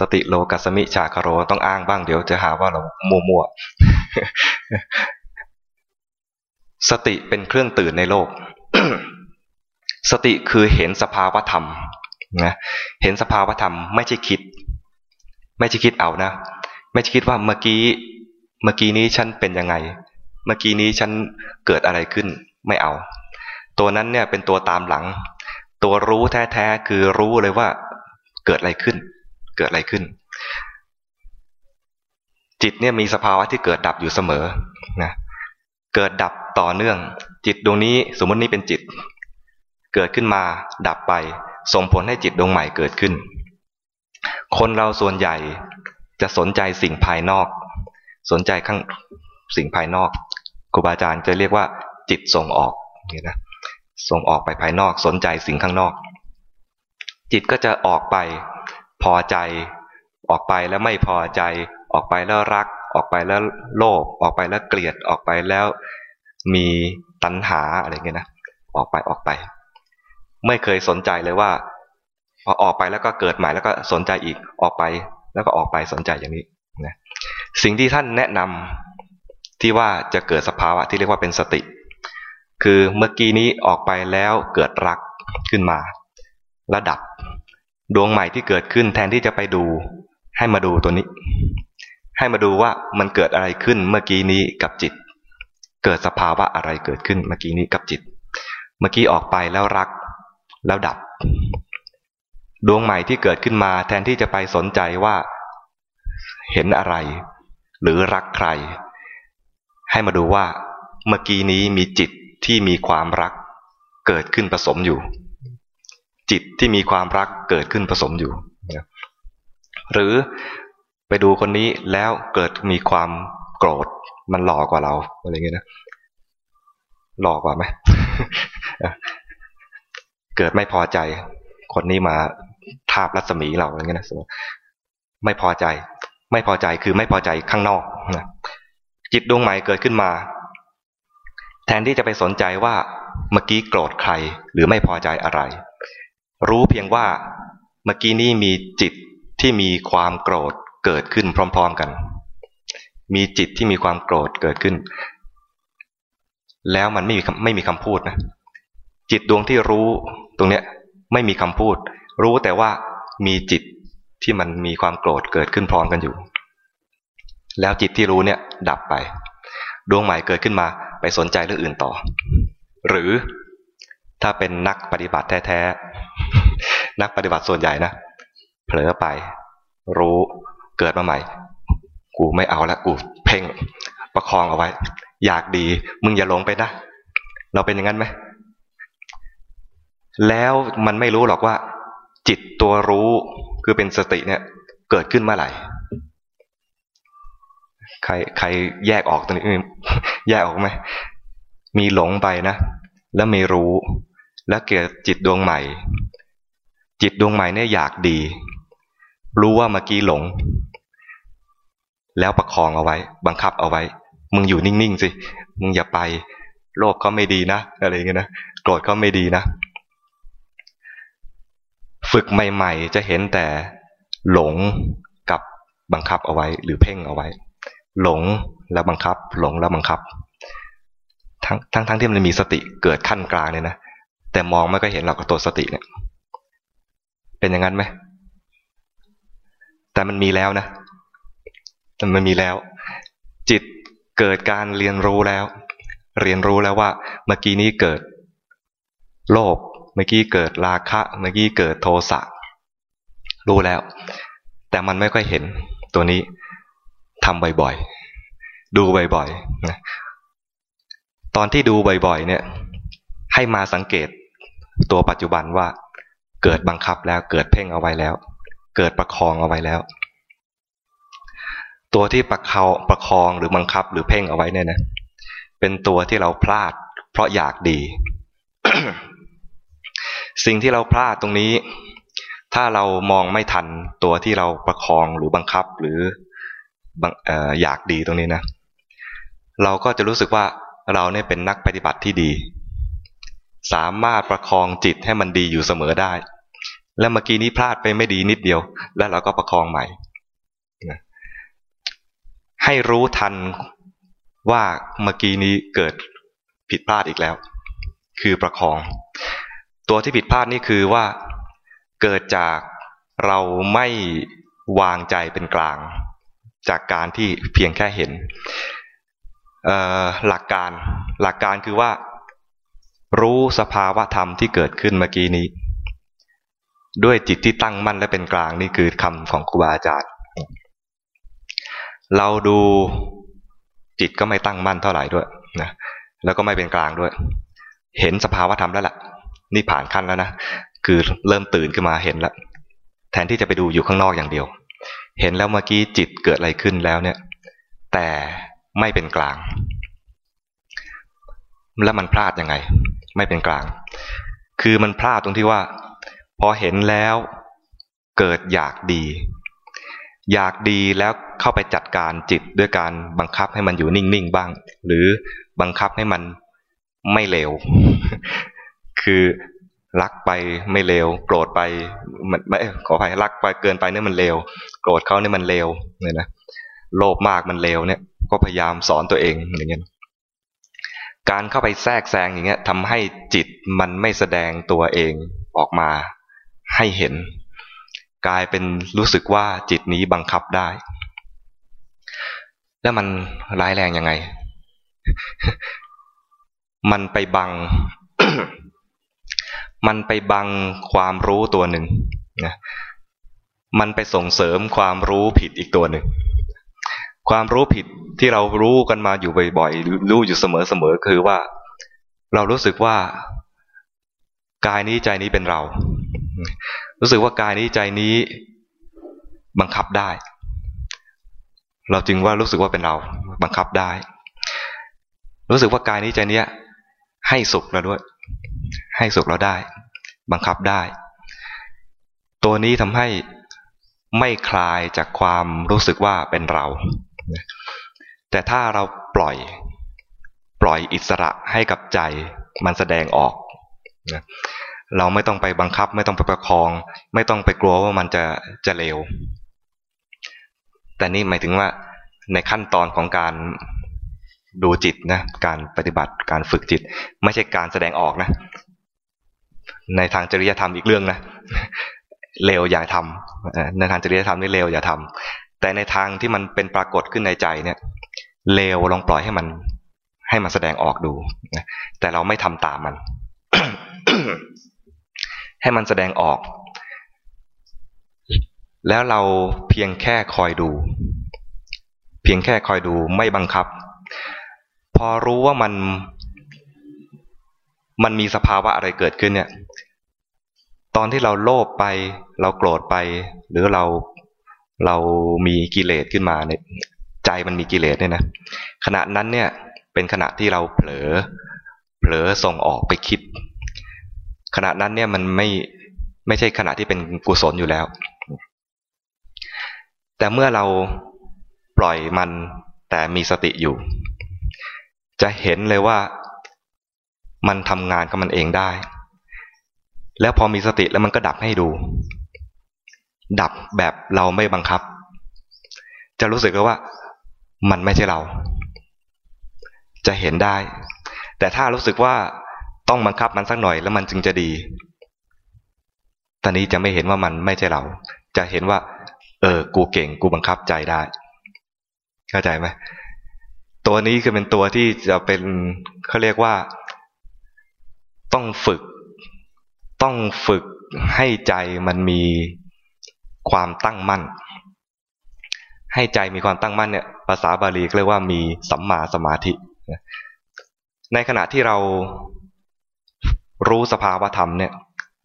สติโลกัสมิชาคาโรต้องอ้างบ้างเดี๋ยวจะหาว่าเรามัวมัวสติเป็นเครื่องตื่นในโลก สติคือเห็นสภาวธรรมนะเห็นสภาวธรรมไม่ใช่คิด ไม่ใช่คิดเอานะ ไม่ใช่คิดว่าเมื่อกี้ เมื่อกี้นี้ฉันเป็นยังไง เมื่อกี้นี้ฉันเกิดอะไรขึ้น ไม่เอา ตัวนั้นเนี่ยเป็นตัวตามหลัง ตัวรู้แท้ๆคือรู้เลยว่าเกิดอะไรขึ้น เกิดอะไรขึ้น จิตเนี่ยมีสภาวะที่เกิดดับอยู่เสมอนะเกิดดับต่อเนื่อง จิตดวงนี้สมมตินี้เป็นจิต เกิดขึ้นมาดับไป ส่งผลให้จิตดวงใหม่เกิดขึ้น คนเราส่วนใหญ่จะสนใจสิ่งภายนอก สนใจข้างสิ่งภายนอกครูบาอาจารย์จะเรียกว่า จิตส่งออกนี่นะส่งออกไปภายนอกสนใจสิ่งข้างนอก จิตก็จะออกไปพอใจ ออกไปแล้วไม่พอใจ ออกไปแล้วรัก ออกไปแล้วโลภออกไปแล้วเกลียดออกไปแล้วมีตัณหาอะไรเงี้ยนะออกไปออกไป ไม่เคยสนใจเลยว่า พอออกไปแล้วก็เกิดใหม่แล้วก็สนใจอีกออกไปแล้วก็ออกไปสนใจอย่างนี้นะสิ่งที่ท่านแนะนำที่ว่าจะเกิดสภาวะที่เรียกว่าเป็นสติ คือเมื่อกี้นี้ออกไปแล้วเกิดรักขึ้นมา ระดับ ดวงใหม่ที่เกิดขึ้นแทนที่จะไปดู ให้มาดูตัวนี้ ให้มาดูว่ามันเกิดอะไรขึ้นเมื่อกี้นี้กับจิต เกิดสภาวะอะไรเกิดขึ้นเมื่อกี้นี้กับจิต เมื่อกี้ออกไปแล้วรัก แล้วดับ ดวงใหม่ที่เกิดขึ้นมา แทนที่จะไปสนใจว่า เห็นอะไร หรือรักใคร ให้มาดูว่า เมื่อกี้นี้มีจิต ที่มีความรักเกิดขึ้นผสมอยู่ จิตที่มีความรักเกิดขึ้นผสมอยู่ หรือไปดูคนนี้แล้วเกิดมีความโกรธมันหลอกกว่าเราอะไรเงี้ยนะหลอกว่าไหมเกิดไม่พอใจ คนนี้มาทาบรัศมีเราอะไรเงี้ยนะไม่พอใจ ไม่พอใจคือไม่พอใจข้างนอกนะจิตดวงใหม่เกิดขึ้นมา แทนที่จะไปสนใจว่าเมื่อกี้โกรธใครหรือไม่พอใจอะไร รู้เพียงว่าเมื่อกี้นี้มีจิตที่มีความโกรธเกิดขึ้นพร้อม ๆกัน มีจิตที่มีความโกรธเกิดขึ้น แล้วมันไม่มีไม่มีคำพูดนะจิตดวงที่รู้ตรงเนี้ยไม่มีคำพูด รู้แต่ว่ามีจิตที่มันมีความโกรธเกิดขึ้นพร้อมกันอยู่ แล้วจิตที่รู้เนี่ยดับไป ดวงใหม่เกิดขึ้นมา ไปสนใจเรื่องอื่นต่อ หรือถ้าเป็นนักปฏิบัติแท้ๆ นักปฏิบัติส่วนใหญ่นะ เผลอไป รู้เกิดมาใหม่ กูไม่เอาละกูเพ่งประคองเอาไว้ อยากดี มึงอย่าลงไปนะ เราเป็นอย่างนั้นไหม แล้วมันไม่รู้หรอกว่า จิตตัวรู้คือเป็นสติเนี่ย เกิดขึ้นเมื่อไหร่ ใครใครแยกออกตรงนี้แยกออกไหมมีหลงไปนะ แล้วไม่รู้ แล้วเกิดจิตดวงใหม่ จิตดวงใหม่เนี่ยอยากดี รู้ว่าเมื่อกี้หลง แล้วประคองเอาไว้ บังคับเอาไว้ มึงอยู่นิ่งๆสิ มึงอย่าไป โลภก็ไม่ดีนะ อะไรเงี้ยนะ โกรธก็ไม่ดีนะ ฝึกใหม่ ๆ จะเห็นแต่หลงกับบังคับเอาไว้ หรือเพ่งเอาไว้ หลงแล้วบังคับ หลงแล้วบังคับ ทั้งทั้งทั้งที่มันมีสติเกิดขั้นกลางเนี่ยนะแต่มองไม่ก็เห็นเรากับตัวสติเนี่ยเป็นอย่างนั้นไหมแต่มันมีแล้วนะแต่มันมีแล้ว จิตเกิดการเรียนรู้แล้ว เรียนรู้แล้วว่า เมื่อกี้นี้เกิด โลภเมื่อกี้เกิดราคะ เมื่อกี้เกิดโทสะรู้แล้ว แต่มันไม่ค่อยเห็นตัวนี้ ทำบ่อยๆ ดูบ่อยๆนะตอนที่ดูบ่อยๆ เนี่ย ให้มาสังเกตตัวปัจจุบันว่า เกิดบังคับแล้วเกิดเพ่งเอาไว้แล้ว เกิดประคองเอาไว้แล้ว ตัวที่ประเคาประคองหรือบังคับหรือเพ่งเอาไว้เนี่ยนะเป็นตัวที่เราพลาด เพราะอยากดี สิ่งที่เราพลาดตรงนี้ ถ้าเรามองไม่ทันตัวที่เราประคองหรือบังคับหรือ อยากดีตรงนี้นะ เราก็จะรู้สึกว่าเราเนี่ยเป็นนักปฏิบัติที่ดี สามารถประคองจิตให้มันดีอยู่เสมอได้ แล้วเมื่อกี้นี้พลาดไปไม่ดีนิดเดียว แล้วเราก็ประคองใหม่ให้รู้ทันว่าเมื่อกี้นี้เกิดผิดพลาดอีกแล้ว คือประคอง ตัวที่ผิดพลาดนี่คือว่าเกิดจากเราไม่วางใจเป็นกลาง จากการที่เพียงแค่เห็นหลักการหลักการคือว่า รู้สภาวะธรรมที่เกิดขึ้นเมื่อกี้นี้ ด้วยจิตที่ตั้งมั่นและเป็นกลางนี่คือคำของครูบาอาจารย์ เราดูจิตก็ไม่ตั้งมั่นเท่าไหร่ด้วยนะแล้วก็ไม่เป็นกลางด้วย เห็นสภาวะธรรมแล้วล่ะ นี่ผ่านขั้นแล้วนะ คือเริ่มตื่นขึ้นมาเห็นแล้วแทนที่จะไปดูอยู่ข้างนอกอย่างเดียว เห็นแล้วเมื่อกี้จิตเกิดอะไรขึ้นแล้วเนี่ย แต่ไม่เป็นกลาง แล้วมันพลาดยังไง ไม่เป็นกลาง คือมันพลาดตรงที่ว่า พอเห็นแล้วเกิดอยากดี อยากดีแล้วเข้าไปจัดการจิตด้วยการบังคับให้มันอยู่นิ่งๆบ้าง หรือบังคับให้มันไม่เลวคือ รักไปไม่เลวโกรธไปมันไม่ขออภัยรักไปเกินไปเนี่ยมันเลวโกรธเขาเนี่ยมันเลวเนี่ยนะโลภมากมันเลวเนี่ย ก็พยายามสอนตัวเองอย่างเงี้ยการเข้าไปแทรกแซงอย่างเงี้ยทำให้จิตมันไม่แสดงตัวเองออกมาให้เห็น กลายเป็นรู้สึกว่าจิตนี้บังคับได้ แล้วมันร้ายแรงยังไง มันไปบัง มันไปบังความรู้ตัวหนึ่งนะมันไปส่งเสริมความรู้ผิดอีกตัวหนึ่ง ความรู้ผิดที่เรารู้กันมาอยู่บ่อยๆรู้อยู่เสมอๆคือว่า เรารู้สึกว่ากายนี้ใจนี้เป็นเรา รู้สึกว่ากายนี้ใจนี้บังคับได้ เราจึงว่ารู้สึกว่าเป็นเรา บังคับได้ รู้สึกว่ากายนี้ใจเนี้ยให้สุขเราด้วย ให้สุขเราได้ บังคับได้ ตัวนี้ทำให้ไม่คลายจากความรู้สึกว่าเป็นเรา แต่ถ้าเราปล่อยปล่อยอิสระให้กับใจมันแสดงออกเราไม่ต้องไปบังคับ ไม่ต้องไปประคอง ไม่ต้องไปกลัวว่ามันจะจะเลวแต่นี่หมายถึงว่าในขั้นตอนของการดูจิตนะการปฏิบัติการฝึกจิต ไม่ใช่การแสดงออกนะ ในทางจริยธรรมอีกเรื่องนะเลวอย่าทำในทางจริยธรรมนี่เลวอย่าทำแต่ในทางที่มันเป็นปรากฏขึ้นในใจเนี่ยเลวลองปล่อยให้มันให้มันแสดงออกดูแต่เราไม่ทำตามมัน ให้มันแสดงออก แล้วเราเพียงแค่คอยดู เพียงแค่คอยดูไม่บังคับ พอรู้ว่ามัน มันมีสภาวะอะไรเกิดขึ้นเนี่ย ตอนที่เราโลภไป เราโกรธไป หรือเราเรามีกิเลสขึ้นมาเนี่ยใจมันมีกิเลสเนี่ยนะขณะนั้นเนี่ยเป็นขณะที่เราเผลอเผลอส่งออกไปคิด ขณะนั้นเนี่ยมันไม่ไม่ใช่ขณะที่เป็นกุศลอยู่แล้ว แต่เมื่อเราปล่อยมันแต่มีสติอยู่ จะเห็นเลยว่า มันทำงานกับมันเองได้ แล้วพอมีสติแล้วมันก็ดับให้ดู ดับแบบเราไม่บังคับ จะรู้สึกว่า มันไม่ใช่เรา จะเห็นได้ แต่ถ้ารู้สึกว่าต้องบังคับมันสักหน่อยแล้วมันจึงจะดี ตอนนี้จะไม่เห็นว่ามันไม่ใช่เรา จะเห็นว่า เออ กูเก่ง กูบังคับใจได้ เข้าใจไหมตัวนี้คือเป็นตัวที่จะเป็นเขาเรียกว่า ต้องฝึก ต้องฝึกให้ใจมันมีความตั้งมั่น ให้ใจมีความตั้งมั่นเนี่ยภาษาบาลีเรียกว่ามีสัมมาสมาธิ ในขณะที่เรารู้สภาวธรรมเนี่ย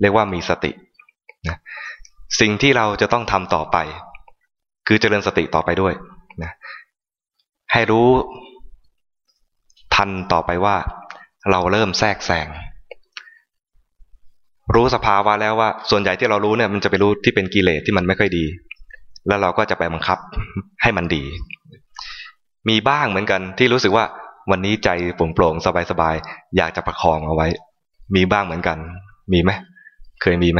เรียกว่ามีสติสิ่งที่เราจะต้องทำต่อไป คือเจริญสติต่อไปด้วยนะให้รู้ทันต่อไปว่า เราเริ่มแทรกแซง รู้สภาวะแล้วว่า ส่วนใหญ่ที่เรารู้เนี่ยมันจะไปรู้ที่เป็นกิเลสที่มันไม่ค่อยดี แล้วเราก็จะไปบังคับให้มันดี มีบ้างเหมือนกันที่รู้สึกว่าวันนี้ใจโปร่งๆสบายๆอยากจะประคองเอาไว้ มีบ้างเหมือนกัน มีไหมเคยมีไหม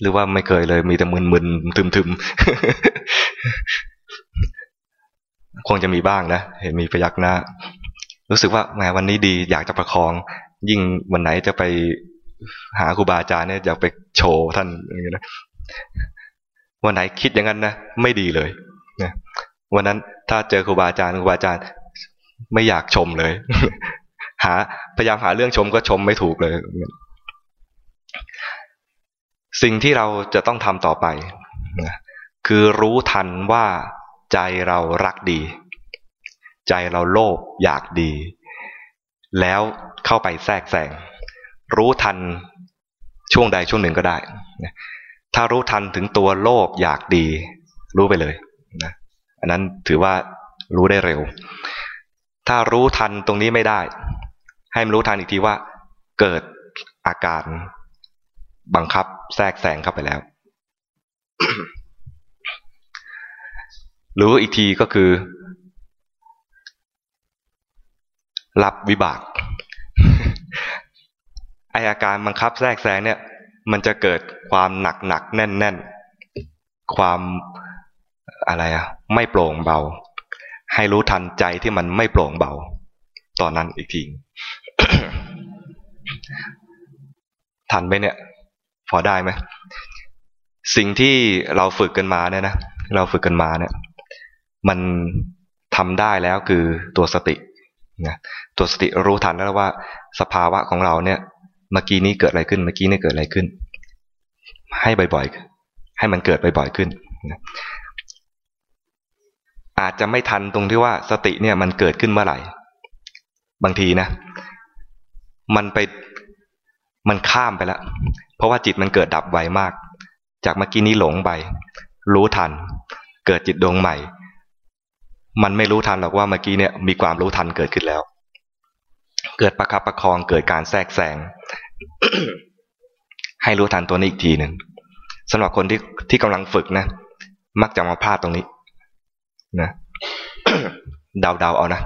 หรือว่าไม่เคยเลย มีแต่มึนๆทึมๆคงจะมีบ้างนะเห็นมีพยักหน้า รู้สึกว่าแหมวันนี้ดี อยากจะประคอง ยิ่งวันไหนจะไป หาครูบาอาจารย์เนี่ยอยากไปโชว์ท่านอย่างเงี้ยนะวันไหนคิดอย่างนั้นนะไม่ดีเลยนะวันนั้นถ้าเจอครูบาอาจารย์ครูบาอาจารย์ ไม่อยากชมเลย หาพยายามหาเรื่องชมก็ชมไม่ถูกเลย สิ่งที่เราจะต้องทำต่อไปนะคือรู้ทันว่าใจเรารักดี ใจเราโลภอยากดี แล้วเข้าไปแทรกแซง รู้ทันช่วงใดช่วงหนึ่งก็ได้ ถ้ารู้ทันถึงตัวโลภอยากดี รู้ไปเลยนะอันนั้นถือว่ารู้ได้เร็ว ถ้ารู้ทันตรงนี้ไม่ได้ ให้มันรู้ทันอีกทีว่า เกิดอาการบังคับแทรกแซงเข้าไปแล้ว รู้อีกทีก็คือ รับวิบาก ไออาการบังคับแทรกแซงเนี่ย มันจะเกิดความหนักหนักแน่นแน่นความอะไรอะไม่โปร่งเบา ให้รู้ทันใจที่มันไม่โปร่งเบา ตอนนั้นอีกทีทันไหมเนี่ย พอได้ไหมสิ่งที่เราฝึกกันมาเนี่ยนะเราฝึกกันมาเนี่ย มันทำได้แล้วคือตัวสตินะตัวสติรู้ทันแล้วว่าสภาวะของเราเนี่ย มื่อกี้นี้เกิดอะไรขึ้น เมื่อกี้นี่เกิดอะไรขึ้น ให้บ่อยๆ ให้มันเกิดบ่อยๆขึ้นอาจจะไม่ทันตรงที่ว่าสติเนี่ยมันเกิดขึ้นเมื่อไหร่ บางทีนะ มันไปมันข้ามไปแล้ว เพราะว่าจิตมันเกิดดับไวมาก จากเมื่อกี้นี้หลงไป รู้ทัน เกิดจิตดวงใหม่ มันไม่รู้ทันหรอกว่าเมื่อกี้เนี่ยมีความรู้ทันเกิดขึ้นแล้ว เกิดประคับประคองเกิดการแทรกแซงให้รู้ทันตัวนี้อีกทีหนึ่งสำหรับคนที่ที่กำลังฝึกนะ มักจะมาพลาดตรงนี้นะเดาเดาเอานะ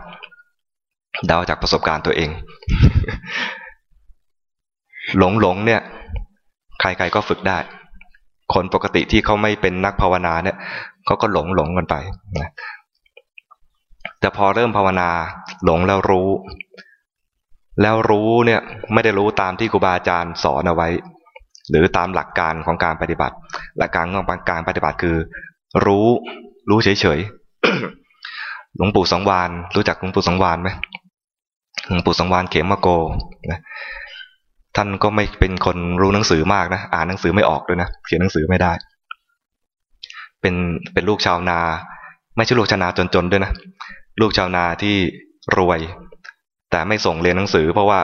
เดาจากประสบการณ์ตัวเอง หลงหลงเนี่ย ใครๆก็ฝึกได้ คนปกติที่เขาไม่เป็นนักภาวนาเนี่ยเขาก็หลงหลงกันไปนะแต่พอเริ่มภาวนาหลงแล้วรู้ แล้วรู้เนี่ยไม่ได้รู้ตามที่ครูบาอาจารย์สอนเอาไว้ หรือตามหลักการของการปฏิบัติ หลักการของการปฏิบัติคือ รู้รู้เฉยๆหลวงปู่สังวานรู้จักหลวงปู่สังวานไหมหลวงปู่สังวานเขมมาโกนะท่านก็ไม่เป็นคนรู้หนังสือมากนะอ่านหนังสือไม่ออกด้วยนะเขียนหนังสือไม่ได้ เป็นเป็นลูกชาวนา ไม่ใช่ลูกชาวนาจนๆด้วยนะลูกชาวนาที่รวย แต่ไม่ส่งเรียนหนังสือ เพราะว่า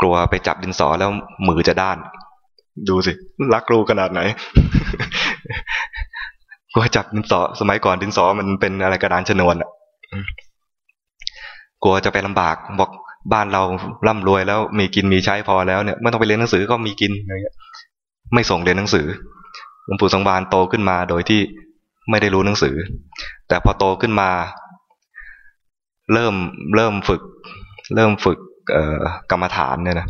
กลัวไปจับดินสอแล้วมือจะด้าน ดูสิ รักครูขนาดไหนก็จับดินสอ สมัยก่อนดินสอมันเป็นอะไรกระดานชนวนอะกลัวจะไปลำบากบอกบ้านเราร่ำรวยแล้วมีกินมีใช้พอแล้วเนี่ยไม่ต้องไปเรียนหนังสือก็มีกินอะไรเงี้ยไม่ส่งเรียนหนังสือหลวงปู่สงบานโตขึ้นมาโดยที่ไม่ได้รู้หนังสือ แต่พอโตขึ้นมา เริ่มเริ่มฝึก เริ่มฝึกกรรมฐานเนี่ยนะ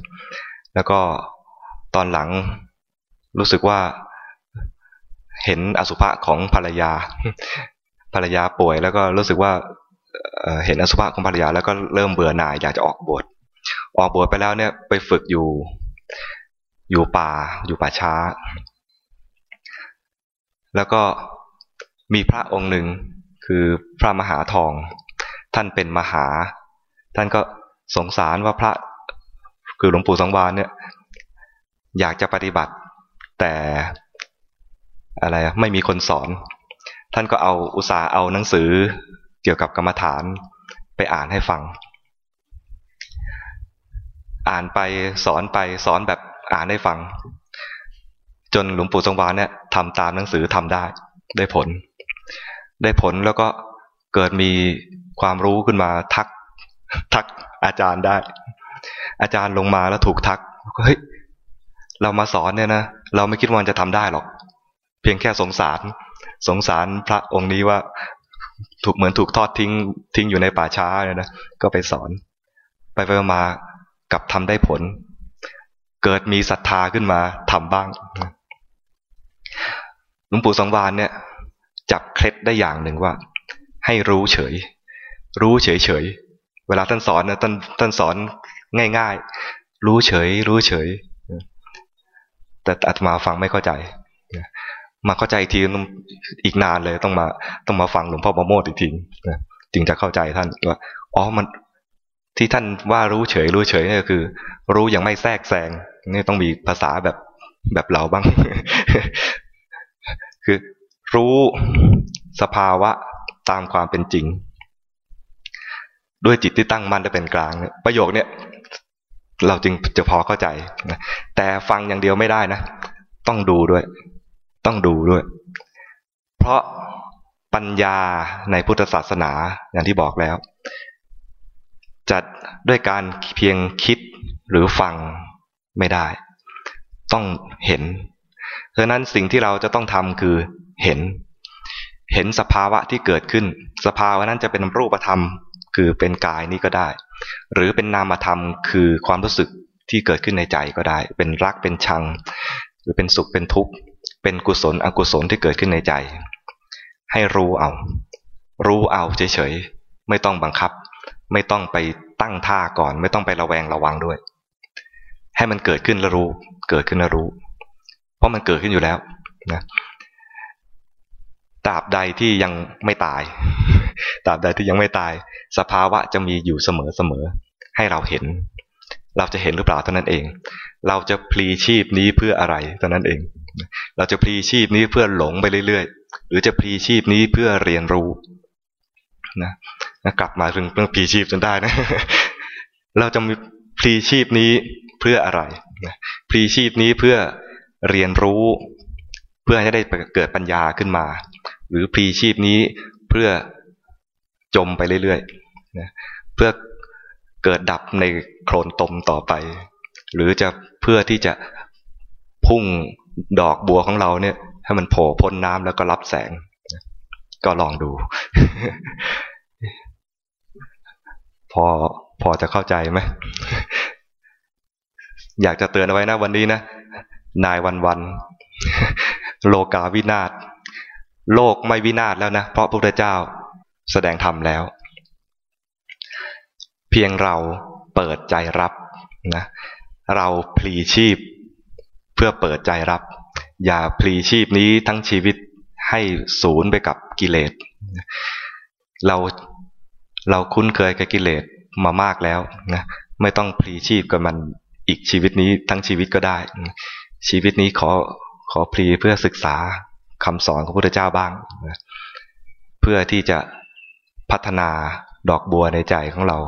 แล้วก็ตอนหลังรู้สึกว่าเห็นอสุภะของภรรยา ภรรยาป่วย แล้วก็รู้สึกว่าเห็นอสุภะของภรรยา แล้วก็เริ่มเบื่อหน่ายอยากจะออกบวชออกบวชไปแล้วเนี่ยไปฝึกอยู่อยู่ป่าอยู่ป่าช้า แล้วก็มีพระองค์หนึ่งคือพระมหาทอง ท่านเป็นมหา ท่านก็ สงสารว่าพระคือหลวงปู่สังวานเนี่ย อยากจะปฏิบัติแต่อะไรไม่มีคนสอน ท่านก็เอาอุตสาห์เอาหนังสือเกี่ยวกับกรรมฐานไปอ่านให้ฟัง อ่านไปสอนไปสอนแบบอ่านให้ฟัง จนหลวงปู่สงวานเนี่ยทำตามหนังสือทำได้ ได้ผล ได้ผลแล้วก็เกิดมีความรู้ขึ้นมาทักทัก อาจารย์ได้ อาจารย์ลงมาแล้วถูกทักเฮ้ยเรามาสอนเนี่ยนะเราไม่คิดว่าจะทำได้หรอก เพียงแค่สงสาร สงสารพระองค์นี้ว่า ถูกเหมือนถูกทอดทิ้งทิ้งอยู่ในป่าช้าเลยนะก็ไปสอน ไปไปมากับทำได้ผล เกิดมีศรัทธาขึ้นมาทำบ้างหลวงปู่สองวานเนี่ย จับเคล็ดได้อย่างหนึ่งว่า ให้รู้เฉย รู้เฉยเฉย เวลาท่านสอนนะท่านท่านสอนง่าย ๆ รู้เฉย รู้เฉย แต่อาตมาฟังไม่เข้าใจ มาเข้าใจทีอีกนานเลยต้องมา ต้องมาฟังหลวงพ่อประโมทอีกทีจึงจะเข้าใจท่านว่าอ๋อมันที่ท่านว่ารู้เฉย รู้เฉยนี่ก็คือ รู้ยังไม่แทรกแซงนี่ต้องมีภาษาแบบแบบเราบ้าง คือรู้สภาวะตามความเป็นจริง ด้วยจิตที่ตั้งมั่นจะเป็นกลาง ประโยคเนี้ยเราจึงจะพอเข้าใจแต่ฟังอย่างเดียวไม่ได้นะ ต้องดูด้วย ต้องดูด้วย เพราะปัญญาในพุทธศาสนาอย่างที่บอกแล้ว จัดด้วยการเพียงคิดหรือฟังไม่ได้ ต้องเห็นเพราะนั้นสิ่งที่เราจะต้องทำคือเห็น เห็นสภาวะที่เกิดขึ้น สภาวะนั้นจะเป็นรูปธรรม คือเป็นกายนี้ก็ได้ หรือเป็นนามธรรมคือความรู้สึกที่เกิดขึ้นในใจก็ได้ เป็นรักเป็นชัง หรือเป็นสุขเป็นทุกข์ เป็นกุศลอกุศลที่เกิดขึ้นในใจ ให้รู้เอา รู้เอาเฉยๆไม่ต้องบังคับ ไม่ต้องไปตั้งท่าก่อน ไม่ต้องไประแวงระวังด้วย ให้มันเกิดขึ้นแล้วรู้ เกิดขึ้นแล้วรู้ เพราะมันเกิดขึ้นอยู่แล้วนะ ตราบใดที่ยังไม่ตาย ตราบใดที่ยังไม่ตาย สภาวะจะมีอยู่เสมอๆ ให้เราเห็น เราจะเห็นหรือเปล่าเท่านั้นเอง เราจะพลีชีพนี้เพื่ออะไรเท่านั้นเอง เราจะพลีชีพนี้เพื่อหลงไปเรื่อยๆ หรือจะพลีชีพนี้เพื่อเรียนรู้นะนะกลับมาถึงเรื่องพลีชีพจนได้นะ เราจะมีพลีชีพนี้เพื่ออะไรพลีชีพนี้เพื่อเรียนรู้เพื่อให้ได้เกิดปัญญาขึ้นมา หรือพลีชีพนี้เพื่อจมไปเรื่อยๆนะเพื่อเกิดดับในโคลนตมต่อไป หรือจะเพื่อที่จะพุ่งดอกบัวของเราเนี่ยให้มันโผล่พ้นน้ำแล้วก็รับแสง ก็ลองดู พอพอจะเข้าใจไหมอยากจะเตือนเอาไว้นะวันนี้นะ นายวันวัน โลกาวินาศโลกไม่วินาศแล้วนะ เพราะพระพุทธเจ้าแสดงธรรมแล้ว เพียงเราเปิดใจรับนะเราพลีชีพ เพื่อเปิดใจรับ อย่าพลีชีพนี้ทั้งชีวิตให้ศูนย์ไปกับกิเลสเราเราคุ้นเคยกับกิเลสมามากแล้วนะไม่ต้องพลีชีพกับมันอีกชีวิตนี้ทั้งชีวิตก็ได้ ชีวิตนี้ขอ ขอพลีเพื่อศึกษาคำสอนของพระพุทธเจ้าบ้างนะเพื่อที่จะพัฒนาดอกบัวในใจของเรา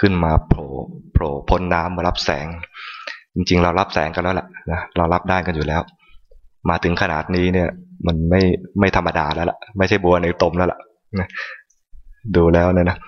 ขึ้นมาโผล่โผล่พ้นน้ำมารับแสง จริงๆ เรารับแสงกันแล้วแหละนะเรารับได้กันอยู่แล้ว มาถึงขนาดนี้เนี่ย มันไม่ไม่ธรรมดาแล้วล่ะ ไม่ใช่บัวในตมแล้วล่ะนะดูแล้วเนี่ยนะ